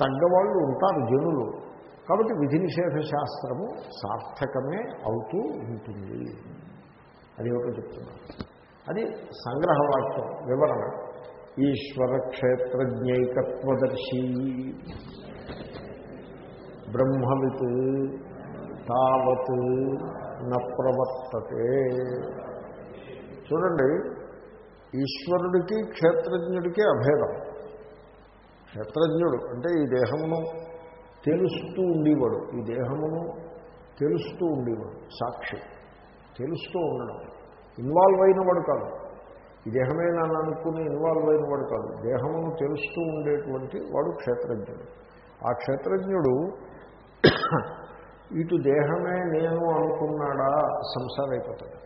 S1: తగ్గవాళ్ళు ఉంటారు జనులు. కాబట్టి విధి నిషేధ శాస్త్రము సార్థకమే అవుతూ ఉంటుంది. అది ఒకటి చెప్తున్నాను. అది సంగ్రహవాక్యం వివరణ. ఈశ్వర క్షేత్రజ్ఞైకత్వదర్శి బ్రహ్మవిత్ తావత్ న ప్రవర్తతే. చూడండి ఈశ్వరుడికి క్షేత్రజ్ఞుడికి అభేదం. క్షేత్రజ్ఞుడు అంటే ఈ దేహమును తెలుస్తూ ఉండేవాడు. ఈ దేహమును తెలుస్తూ ఉండేవాడు. సాక్షి. తెలుస్తూ ఉండడం. ఇన్వాల్వ్ అయినవాడు కాదు. ఈ దేహమే నన్ను అనుకుని ఇన్వాల్వ్ అయినవాడు కాదు. దేహమును తెలుస్తూ ఉండేటువంటి వాడు క్షేత్రజ్ఞుడు. ఆ క్షేత్రజ్ఞుడు ఇటు దేహమే నేను అనుకున్నాడా? సంసారైపోతాడు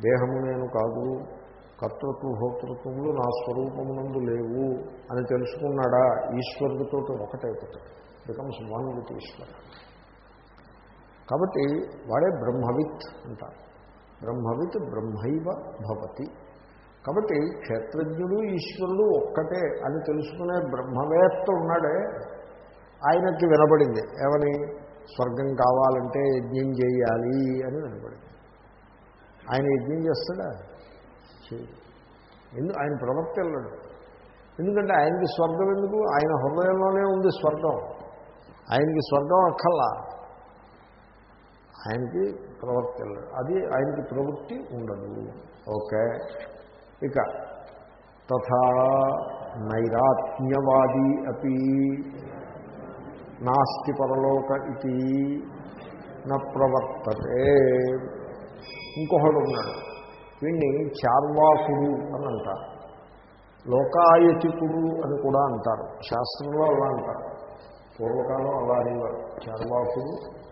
S1: దేహము నేను కాదు. కర్తృత్వ భోక్తృత్వములు నా స్వరూపమునందు లేవు అని తెలుసుకున్నాడా ఈశ్వరుడితో ఒకటైపోతాడు బికమ్స్ వన్ విత్ ఈశ్వర్ కాబట్టి వాడే బ్రహ్మవిత్ అంటారు. బ్రహ్మవిత్ బ్రహ్మైవ భవతి. కాబట్టి క్షేత్రజ్ఞుడు ఈశ్వరుడు ఒక్కటే అని తెలుసుకునే బ్రహ్మవేత్త ఉన్నాడే. ఆయనకి వినబడింది. ఏమని? స్వర్గం కావాలంటే యజ్ఞం చేయాలి అని వినపడింది ఆయన యజ్ఞం చేస్తాడా? చేయడు ఎందుకు ఆయన ప్రవక్త వెళ్ళడు ఎందుకంటే ఆయనకి స్వర్గం ఎందుకు? ఆయన హృదయంలోనే ఉంది స్వర్గం. ఆయనకి స్వర్గం అక్కల్లా ఆయనకి ప్రవక్త వెళ్ళడు అది ఆయనకి ప్రవృత్తి ఉండదు. ఓకే. ఇక తథా నైరాత్మ్యవాది అపి నాస్తి పరలోక ఇది న ప్రవర్తతే. ఇంకొకడు ఉన్నాడు. వీడిని చార్వాకుడు అని అంటారు. లోకాయతికుడు అని కూడా అంటారు. శాస్త్రంలో అలా అంటారు. పూర్వకాలం అలా అనేవారు. చార్వాకుడు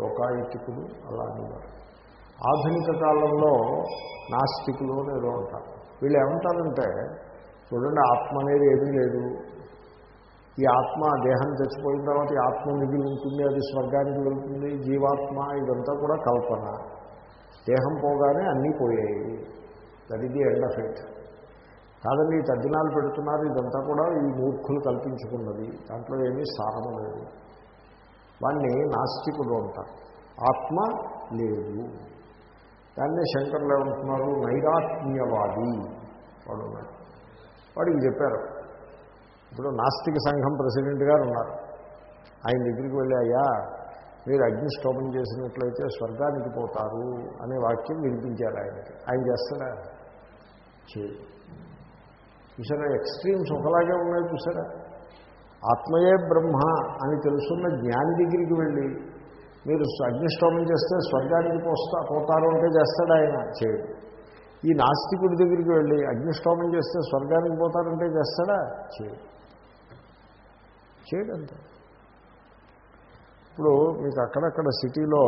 S1: లోకాయతికుడు అలా అనేవారు. ఆధునిక కాలంలో నాస్తికులు అని ఏదో అంటారు. వీళ్ళు ఏమంటారంటే చూడండి ఆత్మ అనేది ఏమీ లేదు. ఈ ఆత్మ దేహం చచ్చిపోయిన తర్వాత ఈ ఆత్మ మిగిలి ఉంటుంది అది స్వర్గానికి వెళ్తుంది జీవాత్మ ఇదంతా కూడా కల్పన. దేహం పోగానే అన్నీ పోయాయి. దట్ ఇది ఎండ్ ఆఫ్ ఇట్ కాదండి తద్దినాలు పెడుతున్నారు ఇదంతా కూడా ఈ మూర్ఖులు కల్పించుకున్నది. దాంట్లో ఏమీ సారము లేదు. వాణ్ణి నాస్తికుడు అంటారు. ఆత్మ లేదు. దాన్నే శంకర్లు ఏమంటున్నారు? నైరాత్మ్యవాది. వాడు ఉన్నాడు. వాడికి చెప్పారు. ఇప్పుడు నాస్తిక సంఘం ప్రెసిడెంట్ గారు ఉన్నారు. ఆయన దగ్గరికి వెళ్ళి అయ్యా మీరు అగ్నిష్టోమం చేసినట్లయితే స్వర్గానికి పోతారు అనే వాక్యం వినిపించారు ఆయనకి. ఆయన చేస్తాడా? చూసారా? ఎక్స్ట్రీమ్స్ ఒకలాగే ఉన్నాయి చూసారా? ఆత్మయే బ్రహ్మ అని తెలుసున్న జ్ఞాని దగ్గరికి వెళ్ళి మీరు అగ్నిష్టోమం చేస్తే స్వర్గానికి పోస్తా పోతారు అంటే చేస్తాడు ఆయన? చేయడు ఈ నాస్తికుడి దగ్గరికి వెళ్ళి అగ్నిష్టోమం చేస్తే స్వర్గానికి పోతారంటే చేస్తాడా? చేయడు చేయడంతే ఇప్పుడు మీకు అక్కడక్కడ సిటీలో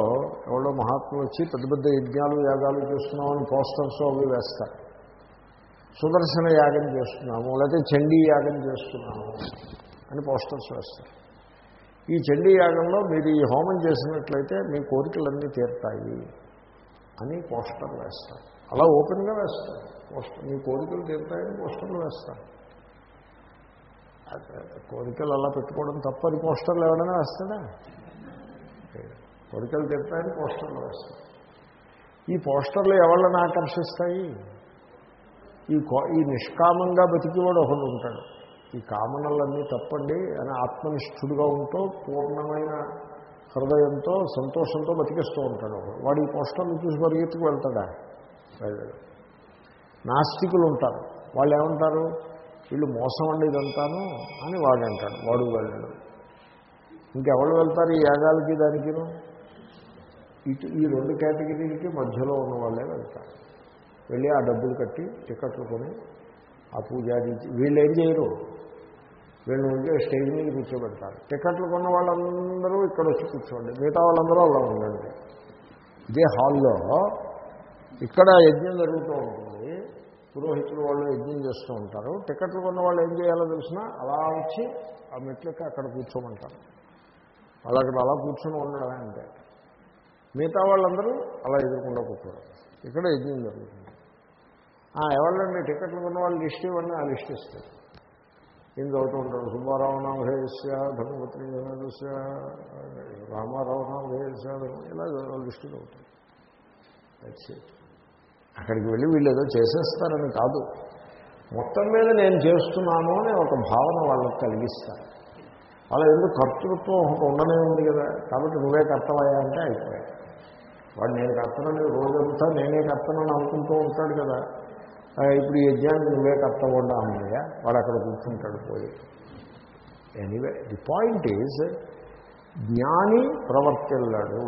S1: ఎవరో మహాత్ములు వచ్చి పెద్ద పెద్ద యజ్ఞాలు యాగాలు చేస్తున్నామని పోస్టర్స్ అవి వేస్తారు. సుదర్శన యాగం చేస్తున్నాము లేకపోతే చండీ యాగం చేస్తున్నాము అని పోస్టర్స్ వేస్తారు. ఈ చండీ యాగంలో మీరు ఈ హోమం చేసినట్లయితే మీ కోరికలన్నీ తీరుతాయి అని పోస్టర్ వేస్తారు. అలా ఓపెన్గా వేస్తారు. పోస్టర్ మీ కోరికలు తీరుతాయని పోస్టర్లు వేస్తారు. కోరికలు అలా పెట్టుకోవడం తప్పని పోస్టర్లు ఎవరైనా వేస్తాడా కోరికలు తీరుతాయని పోస్టర్లు వేస్తారు ఈ పోస్టర్లు ఎవళ్ళని ఆకర్షిస్తాయి? ఈ ఈ నిష్కామంగా బతికివాడు ఒకడు ఉంటాడు. ఈ కామనలన్నీ తప్పండి అని ఆత్మనిష్ఠుడుగా ఉంటూ పూర్ణమైన హృదయంతో సంతోషంతో బతికేస్తూ ఉంటాడు ఒకడు. వాడు ఈ పోస్టర్లు చూసి పరిగెత్తుకు వెళ్తాడా? నాస్తికులు ఉంటారు. వాళ్ళు ఏమంటారు? వీళ్ళు మోసం అండి ఇదంతాను అని వాడు అంటాడు వాడు వెళ్ళడు. ఇంకెవరు వెళ్తారు ఈ యాగాలకి దానికిను? ఇటు ఈ రెండు కేటగిరీలకి మధ్యలో ఉన్న వాళ్ళే వెళ్తారు. వెళ్ళి ఆ డబ్బులు కట్టి టికెట్లు కొని ఆ పూజారి వీళ్ళు ఏం చేయరు. వీళ్ళు ఉంటే స్టేజ్ మీద కూర్చోబెడతారు. టికెట్లు కొన్న వాళ్ళందరూ ఇక్కడ వచ్చి కూర్చోండి. మిగతా వాళ్ళందరూ అలా ఉండండి. ఇదే హాల్లో ఇక్కడ యజ్ఞం జరుగుతూ ఉంటుంది. పురోహితులు వాళ్ళు యజ్ఞం చేస్తూ ఉంటారు. టికెట్లు కొన్న వాళ్ళు ఏం చేయాలో తెలిసినా అలా వచ్చి ఆ మెట్లకి అక్కడ కూర్చోమంటారు. వాళ్ళు అక్కడ అలా కూర్చొని ఉండడమే అంటే మిగతా వాళ్ళందరూ అలా ఎదుర్కొండా కూర్చోరు. ఇక్కడ యజ్ఞం జరుగుతుంది. ఎవరండి టికెట్లు కొన్న వాళ్ళు లిస్ట్ ఇవ్వండి ఆ లిస్ట్ ఇస్తారు. ఏం చదువుతూ ఉంటారు సుబ్బారావు నామధేయస్య ధర్మపత్రి నామధేయస్య రామారావు నామధేయస్య ఇలా లిస్టు చదువుతారు అక్కడికి వెళ్ళి వీళ్ళు ఏదో చేసేస్తారని కాదు. మొత్తం మీద నేను చేస్తున్నాను అని ఒక భావన వాళ్ళకి కలిగిస్తారు. అలా ఎందుకు కర్తృత్వం ఒక ఉండనే ఉంది కదా? కాబట్టి నువ్వే కర్తవయ్యా అంటే అయిపోయాయి. వాడు నేను కర్తనని రోజంతా నేనే కర్తనని అనుకుంటూ ఉంటాడు కదా. ఇప్పుడు ఈ యజ్ఞానికి నువ్వే కర్తవ్వండా అమ్మయ్య వాడు అక్కడ కూర్చుంటాడు పోయి. ఎనీవే ది పాయింట్ ఈజ్ జ్ఞాని ప్రవర్తిల్లాడు.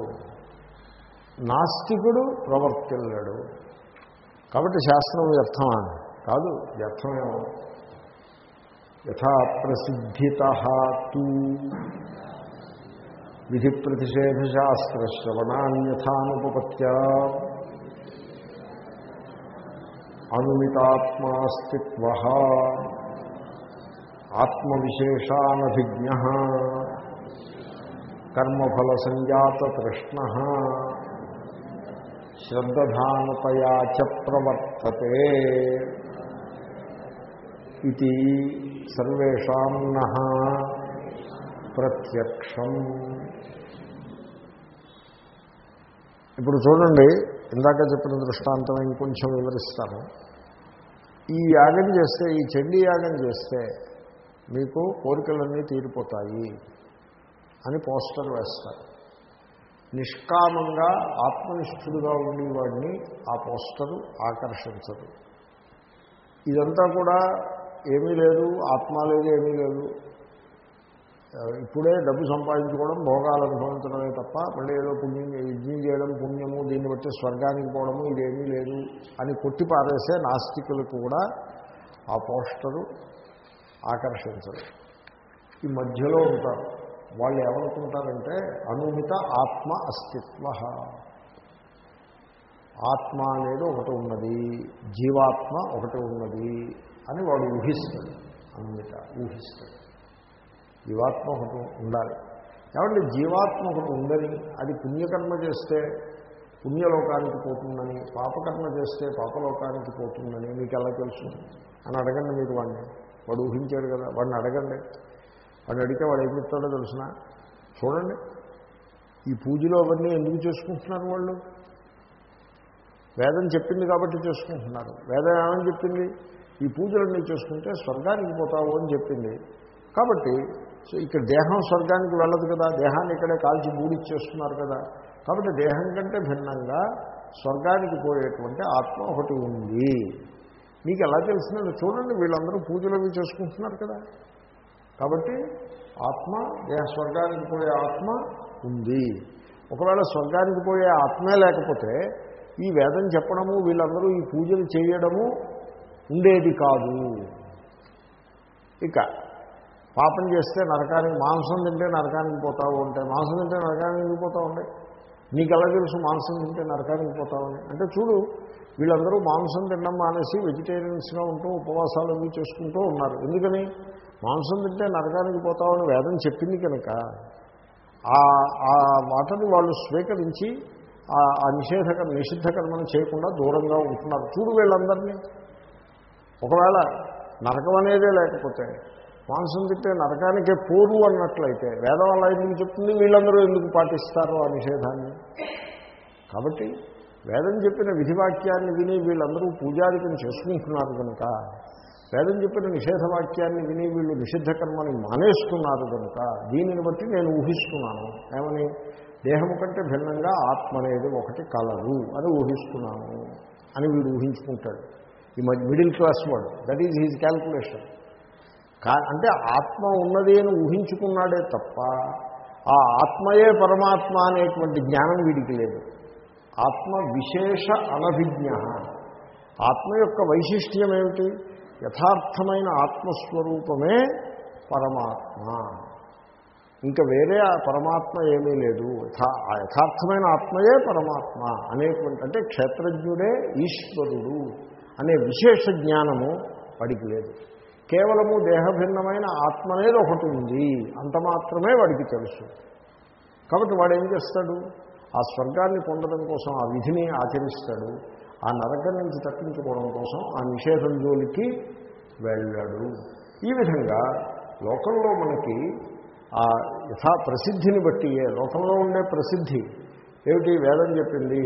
S1: నాస్తికుడు ప్రవర్తిల్లాడు. కాబట్టి శాస్త్రం వ్యర్థమా కాదు వ్యర్థమేమో యథా ప్రసిద్ధిత తూ. విధి ప్రతిషేధశాస్త్రశ్రవణాన్యథానుపత్యా అనుమితాత్మాస్తిత్వ ఆత్మవిశేషానభిజ్ఞ కర్మఫల సంజాత తృష్ణ శ్రద్ధానతయా చ ప్రవర్తతే ఇది సర్వేషాం ప్రత్యక్షం. ఇప్పుడు చూడండి ఇందాక చెప్పిన దృష్టాంతం ఇంకొంచెం వివరిస్తాను. ఈ యాగం చేస్తే ఈ చండీ యాగం చేస్తే మీకు కోరికలన్నీ తీరిపోతాయి అని పోస్టర్ వేస్తారు. నిష్కామంగా ఆత్మనిష్ఠుడుగా ఉండేవాడిని ఆ పోస్టరు ఆకర్షించదు. ఇదంతా కూడా ఏమీ లేదు ఆత్మ లేదు ఏమీ లేదు. ఇప్పుడే డబ్బు సంపాదించుకోవడం భోగాలు అనుభవించడమే తప్ప మళ్ళీ ఏదో పుణ్యం యజ్ఞం చేయడం పుణ్యము దీన్ని బట్టి స్వర్గానికి పోవడము ఇదేమీ లేదు అని కొట్టి పారేసే కూడా ఆ పోస్టరు ఆకర్షించదు ఈ మధ్యలో ఉంటారు. వాళ్ళు ఏమనుకుంటారంటే అనుమిత ఆత్మ అస్తిత్వ. ఆత్మ అనేది ఒకటి ఉన్నది జీవాత్మ ఒకటి ఉన్నది అని వాడు ఊహిస్తాడు. అనుమిత ఊహిస్తాడు. జీవాత్మ ఒకటి ఉండాలి. ఏమంటే జీవాత్మ ఒకటి ఉందని అది పుణ్యకర్మ చేస్తే పుణ్యలోకానికి పోతుందని పాపకర్మ చేస్తే పాపలోకానికి పోతుందని మీకు ఎలా తెలుసు? అని అడగండి మీరు వాడిని వాడు ఊహించాడు కదా వాడిని అడగండి. వాడిని అడిగితే వాడు ఏం చెప్తాడో తెలిసిన? చూడండి. ఈ పూజలు అవన్నీ ఎందుకు చేసుకుంటున్నారు వాళ్ళు? వేదం చెప్పింది కాబట్టి చేసుకుంటున్నారు. వేదం ఏమని చెప్పింది? ఈ పూజలన్నీ చేసుకుంటే స్వర్గానికి పోతావు అని చెప్పింది. కాబట్టి సో ఇక్కడ దేహం స్వర్గానికి వెళ్ళదు కదా దేహాన్ని ఇక్కడే కాల్చి బూడిచ్చేస్తున్నారు కదా. కాబట్టి దేహం కంటే భిన్నంగా స్వర్గానికి పోయేటువంటి ఆత్మ ఒకటి ఉంది. మీకు ఎలా తెలిసినట్టు చూడండి వీళ్ళందరూ పూజలు అవి చేసుకుంటున్నారు కదా. కాబట్టి ఆత్మ దేహ స్వర్గానికి పోయే ఆత్మ ఉంది. ఒకవేళ స్వర్గానికి పోయే ఆత్మే లేకపోతే ఈ వేదం చెప్పడము వీళ్ళందరూ ఈ పూజలు చేయడము ఉండేది కాదు. ఇక పాపం చేస్తే నరకానికి మాంసం తింటే నరకానికి పోతావు ఉంటాయి మాంసం తింటే నరకానికి పోతావు ఉంటాయి నీకు ఎలా తెలుసు మాంసం తింటే నరకానికి పోతావని అంటే చూడు వీళ్ళందరూ మాంసం తినడం మానేసి వెజిటేరియన్స్గా ఉంటూ ఉపవాసాలు అవి చేసుకుంటూ ఉన్నారు. ఎందుకని? మాంసం తింటే నరకానికి పోతామని వేదం చెప్పింది కనుక ఆ మాటని వాళ్ళు స్వీకరించి ఆ నిషేధక నిషిద్ధకర్మను చేయకుండా దూరంగా ఉంటున్నారు. చూడు వీళ్ళందరినీ. ఒకవేళ నరకం అనేదే లేకపోతే మాంసం తింటే నరకానికే పోరు అన్నట్లయితే వేదం అలా ఎందుకు చెప్తుంది? వీళ్ళందరూ ఎందుకు పాటిస్తారు ఆ నిషేధాన్ని? కాబట్టి వేదం చెప్పిన విధివాక్యాన్ని విని వీళ్ళందరూ పూజారికం చేసుకుంటున్నారు కనుక వేదం చెప్పిన నిషేధవాక్యాన్ని విని వీళ్ళు నిషిద్ధ కర్మని మానేస్తున్నారు కనుక దీనిని బట్టి నేను ఊహిస్తున్నాను. ఏమని? దేహము కంటే భిన్నంగా ఆత్మ అనేది ఒకటి కలదు అని ఊహిస్తున్నాను అని వీడు ఊహించుకుంటాడు. ఈ మిడిల్ క్లాస్ వాడు. దట్ ఈజ్ హీజ్ క్యాల్కులేషన్ అంటే ఆత్మ ఉన్నది అని ఊహించుకున్నాడే తప్ప ఆ ఆత్మయే పరమాత్మ అనేటువంటి జ్ఞానం వీడికి లేదు. ఆత్మ విశేష అనభిజ్ఞ. ఆత్మ యొక్క వైశిష్ట్యం ఏమిటి? యథార్థమైన ఆత్మస్వరూపమే పరమాత్మ. ఇంకా వేరే ఆ పరమాత్మ ఏమీ లేదు. ఆ యథార్థమైన ఆత్మయే పరమాత్మ అనేటువంటి అంటే క్షేత్రజ్ఞుడే ఈశ్వరుడు అనే విశేష జ్ఞానము వాడికి లేదు. కేవలము దేహభిన్నమైన ఆత్మ అనేది ఒకటి ఉంది. అంత మాత్రమే వాడికి తెలుసు. కాబట్టి వాడు ఏం చేస్తాడు? ఆ స్వర్గాన్ని పొందడం కోసం ఆ విధిని ఆచరిస్తాడు. ఆ నరకం నుంచి తప్పించుకోవడం కోసం ఆ నిషేధం జోలికి వెళ్ళాడు. ఈ విధంగా లోకంలో మనకి ఆ యథా ప్రసిద్ధిని బట్టి లోకంలో ఉండే ప్రసిద్ధి ఏమిటి? వేదం చెప్పింది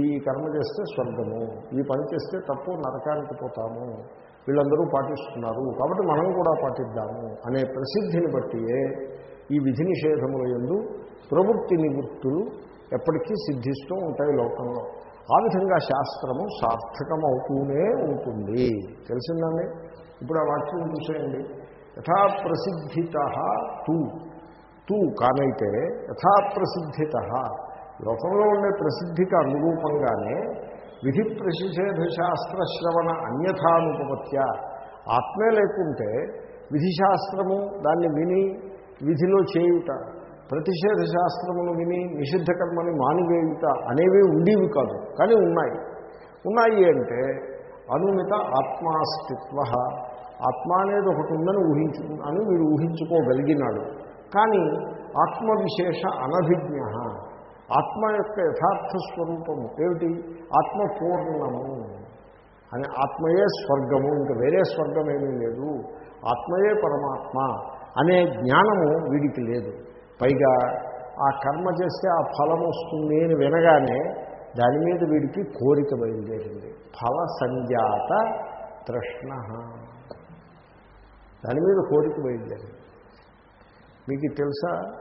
S1: ఈ కర్మ చేస్తే స్వర్గము ఈ పని చేస్తే తప్పు నరకానికి పోతాము. వీళ్ళందరూ పాటిస్తున్నారు. కాబట్టి మనం కూడా పాటిద్దాము అనే ప్రసిద్ధిని బట్టియే ఈ విధి నిషేధముల ఎందు ప్రవృత్తి నివృత్తులు ఎప్పటికీ సిద్ధిస్తూ ఉంటాయి లోకంలో. ఆ విధంగా శాస్త్రము సార్థకమవుతూనే ఉంటుంది. తెలిసిందండి? ఇప్పుడు ఆ వాక్యం చూసేయండి. యథాప్రసిద్ధిత తూ. తూ కానైతే యథా ప్రసిద్ధిత లోకంలో ఉండే ప్రసిద్ధికి అనురూపంగానే విధి ప్రతిషేధ శాస్త్ర శ్రవణ అన్యథానుపత్య ఆత్మే లేకుంటే విధిశాస్త్రము దాన్ని విని విధిలో చేయుట ప్రతిషేధ శాస్త్రమును విని నిషిద్ధ కర్మని మానివేయుట అనేవి ఉండేవి కాదు కానీ ఉన్నాయి. ఉన్నాయి అంటే అనుమిత ఆత్మాస్తిత్వ. ఆత్మ అనేది ఒకటి ఉందని ఊహించు అని మీరు ఊహించుకోగలిగినాడు. కానీ ఆత్మవిశేష అనభిజ్ఞ. ఆత్మ యొక్క యథార్థ స్వరూపము. ఏమిటి? ఆత్మ పూర్ణము అని ఆత్మయే స్వర్గము. ఇంకా వేరే స్వర్గం ఏమీ లేదు. ఆత్మయే పరమాత్మ అనే జ్ఞానము వీడికి లేదు. పైగా ఆ కర్మ చేస్తే ఆ ఫలం వస్తుంది అని వినగానే దాని మీద వీడికి కోరిక బయలుదేరింది. ఫల సంజాత తృష్ణ. దాని మీద కోరిక బయలుదేరింది. మీకు తెలుసా?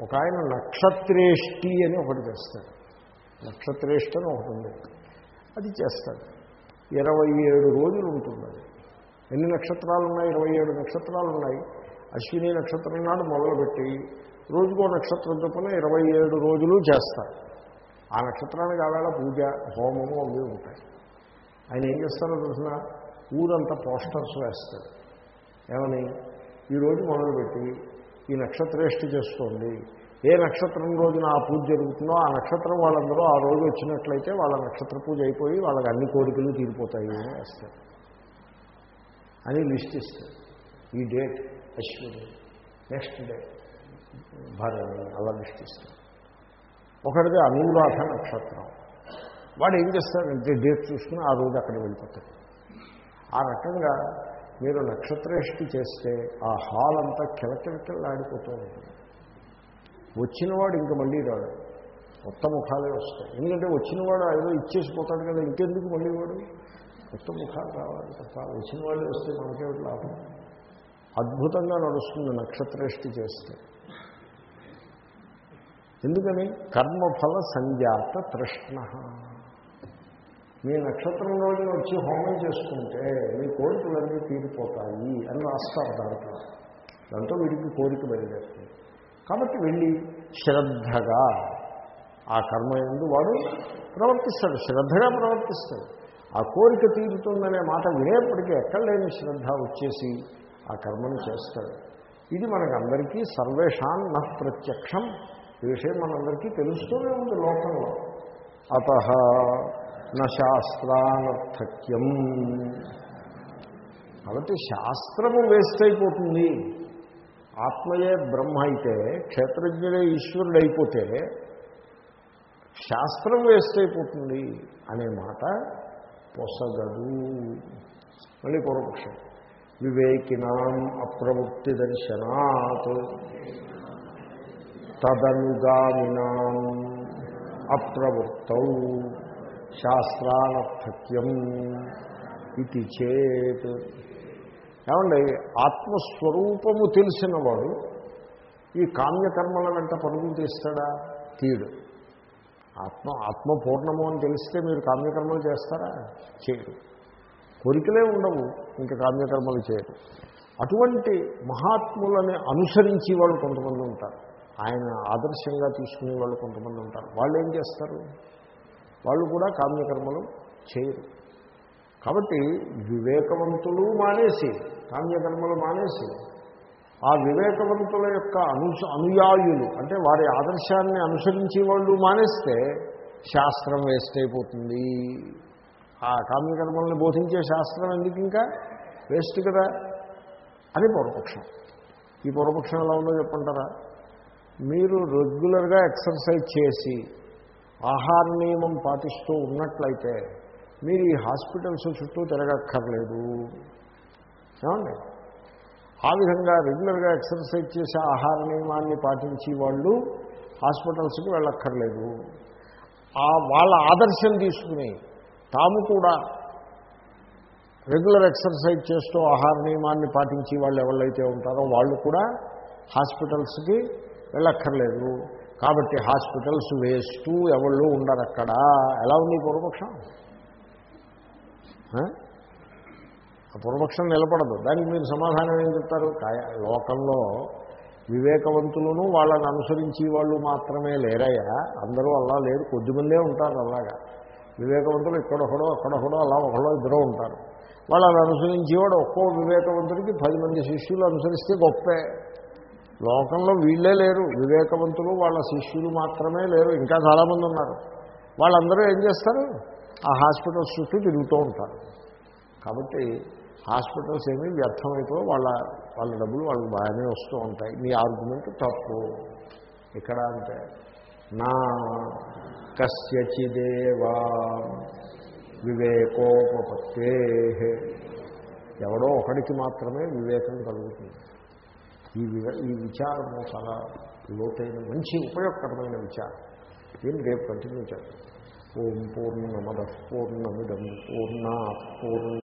S1: ఒక ఆయన నక్షత్రేష్టి అని ఒకటి చేస్తాడు నక్షత్రేష్టి అని ఒకటి ఉంది. అది చేస్తాడు. ఇరవై ఏడు రోజులు ఉంటుంది అది. ఎన్ని నక్షత్రాలు ఉన్నాయి? ఇరవై ఏడు నక్షత్రాలు ఉన్నాయి. అశ్విని నక్షత్రం నాడు మొదలుపెట్టి రోజుకో నక్షత్రం చొప్పున ఇరవై ఏడు రోజులు చేస్తారు ఆ నక్షత్రానికి ఆవేళ పూజ హోమము అవి ఉంటాయి. ఆయన ఏం చేస్తారో తెలిసిన? ఊరంతా పోస్టర్స్ వేస్తాడు. ఏమని? ఈరోజు మొదలుపెట్టి ఈ నక్షత్రేష్టి చేసుకోండి ఏ నక్షత్రం రోజున ఆ పూజ జరుగుతుందో ఆ నక్షత్రం వాళ్ళందరూ ఆ రోజు వచ్చినట్లయితే వాళ్ళ నక్షత్ర పూజ అయిపోయి వాళ్ళకి అన్ని కోరికలు తీరిపోతాయి అని వేస్తారు అని లిస్ట్ ఇస్తారు. ఈ డేట్ అశ్విని నెక్స్ట్ డే భార్య అలా లిస్ట్ ఇస్తారు. ఒకటిది అనురాధ నక్షత్రం. వాడు ఏం చేస్తాడంటే డేట్ చూసుకుని ఆ రోజు అక్కడ వెళ్ళిపోతాడు. ఆ రకంగా మీరు నక్షత్రేష్టి చేస్తే ఆ హాల్ అంతా కిలకిలకిలాడిపోతూ ఉంటుంది. వచ్చినవాడు ఇంక మళ్ళీ రాడు. కొత్త ముఖాలే వస్తాయి. ఎందుకంటే వచ్చినవాడు ఏదో ఇచ్చేసిపోతాడు కదా ఇంకెందుకు మళ్ళీ వాడు? కొత్త ముఖాలు రావాలి తప్ప వచ్చిన వాళ్ళు వస్తే మనకేమిటి లాభం? అద్భుతంగా నడుస్తుంది నక్షత్రేష్టి చేస్తే. ఎందుకని? కర్మఫల సంజాత తృష్ణ. మీ నక్షత్రం రోజున వచ్చి హోమం చేసుకుంటే మీ కోరికలన్నీ తీరిపోతాయి అని రాస్తారు దాంట్లో. దాంతో వీడికి కోరిక బయలుదేరుతుంది. కాబట్టి వెళ్ళి శ్రద్ధగా ఆ కర్మ ఎందు వాడు ప్రవర్తిస్తాడు శ్రద్ధగా ప్రవర్తిస్తాడు. ఆ కోరిక తీరుతుందనే మాట వినేప్పటికీ ఎక్కడ లేని శ్రద్ధ వచ్చేసి ఆ కర్మను చేస్తాడు. ఇది మనకందరికీ సర్వేషాన్ న ప్రత్యక్షం. ఈ విషయం మనందరికీ తెలుస్తూనే ఉంది లోకంలో. అత శాస్త్రానర్థక్యం. కాబట్టి శాస్త్రము వేస్ట్ అయిపోతుంది. ఆత్మయే బ్రహ్మ అయితే క్షేత్రజ్ఞుడే ఈశ్వరుడు అయిపోతే శాస్త్రం వేస్ట్ అయిపోతుంది అనే మాట పొసగదు. మళ్ళీ పూర్వపక్షం. వివేకినాం అప్రవృత్తి దర్శనాత్. తదనుగామినాం అప్రవృత్తౌ. శాస్త్రానర్థక్యం ఇది చేత్. ఏమండి ఆత్మస్వరూపము తెలిసినవాడు ఈ కామ్యకర్మల వెంట పరుగులు తీస్తాడా? తీడు ఆత్మ ఆత్మ పూర్ణము అని తెలిస్తే మీరు కామ్యకర్మలు చేస్తారా? చేయరు. కోరికలే ఉండవు ఇంకా కామ్యకర్మలు చేయరు. అటువంటి మహాత్ములని అనుసరించి వాళ్ళు కొంతమంది ఉంటారు. ఆయన ఆదర్శంగా తీసుకునే వాళ్ళు కొంతమంది ఉంటారు. వాళ్ళు ఏం చేస్తారు? వాళ్ళు కూడా కామ్యకర్మలు చేయరు. కాబట్టి వివేకవంతులు మానేసి కామ్యకర్మలు మానేసి ఆ వివేకవంతుల యొక్క అను అనుయాయులు అంటే వారి ఆదర్శాన్ని అనుసరించి వాళ్ళు మానేస్తే శాస్త్రం వేస్ట్ అయిపోతుంది. ఆ కామ్యకర్మల్ని బోధించే శాస్త్రం ఎందుకు ఇంకా? వేస్ట్ కదా. అని పూర్వపక్షం. ఈ పూర్వపక్షం ఎలా ఉందో చెప్పంటారా? మీరు రెగ్యులర్గా ఎక్సర్సైజ్ చేసి ఆహార నియమం పాటిస్తూ ఉన్నట్లయితే మీరు ఈ హాస్పిటల్స్ చుట్టూ తిరగక్కర్లేదు. ఏమండి? ఆ విధంగా రెగ్యులర్గా ఎక్సర్సైజ్ చేసే ఆహార నియమాన్ని పాటించి వాళ్ళు హాస్పిటల్స్కి వెళ్ళక్కర్లేదు. ఆ వాళ్ళ ఆదర్శం తీసుకుని తాము కూడా రెగ్యులర్ ఎక్సర్సైజ్ చేస్తూ ఆహార నియమాన్ని పాటించి వాళ్ళు ఎవరైతే ఉంటారో వాళ్ళు కూడా హాస్పిటల్స్కి వెళ్ళక్కర్లేదు. కాబట్టి హాస్పిటల్స్ వేస్ట్ ఎవళ్ళు ఉండరు అక్కడ ఎలా ఉంది పూర్వపక్షం? ఆ పూర్వపక్షం నిలబడదు. దానికి మీరు సమాధానం ఏం చెప్తారు? లోకంలో వివేకవంతులను వాళ్ళని అనుసరించి వాళ్ళు మాత్రమే లేరయ్యా. అందరూ అలా లేరు. కొద్దిమందే ఉంటారు అలాగా. వివేకవంతులు ఇక్కడొకడో అక్కడొకడో అలా ఒకడో ఇద్దరో ఉంటారు. వాళ్ళని అనుసరించేవాడు ఒక్కో వివేకవంతుడికి పది మంది శిష్యులు అనుసరిస్తే గొప్పే. లోకంలో వీళ్ళే లేరు. వివేకవంతులు వాళ్ళ శిష్యులు మాత్రమే లేరు. ఇంకా చాలామంది ఉన్నారు. వాళ్ళందరూ ఏం చేస్తారు? ఆ హాస్పిటల్స్ చుట్టూ తిరుగుతూ ఉంటారు. కాబట్టి హాస్పిటల్స్ ఏమీ వ్యర్థమైపో వాళ్ళ వాళ్ళ డబ్బులు వాళ్ళకి బాగానే వస్తూ ఉంటాయి. మీ ఆర్గ్యుమెంట్ తప్పు. ఇక్కడ అంటే నా కస్యచిదేవా వివేకోపత్తే ఎవడో ఒకడికి మాత్రమే వివేకం కలుగుతుంది. ఈ ఈ విచారము చాలా లోతైన మంచి ఉపయోగకరమైన విచారం. దీన్ని రేపు కంటిన్యూ చేద్దాం. ఓం పూర్ణమద పూర్ణమిదం పూర్ణా పూర్ణ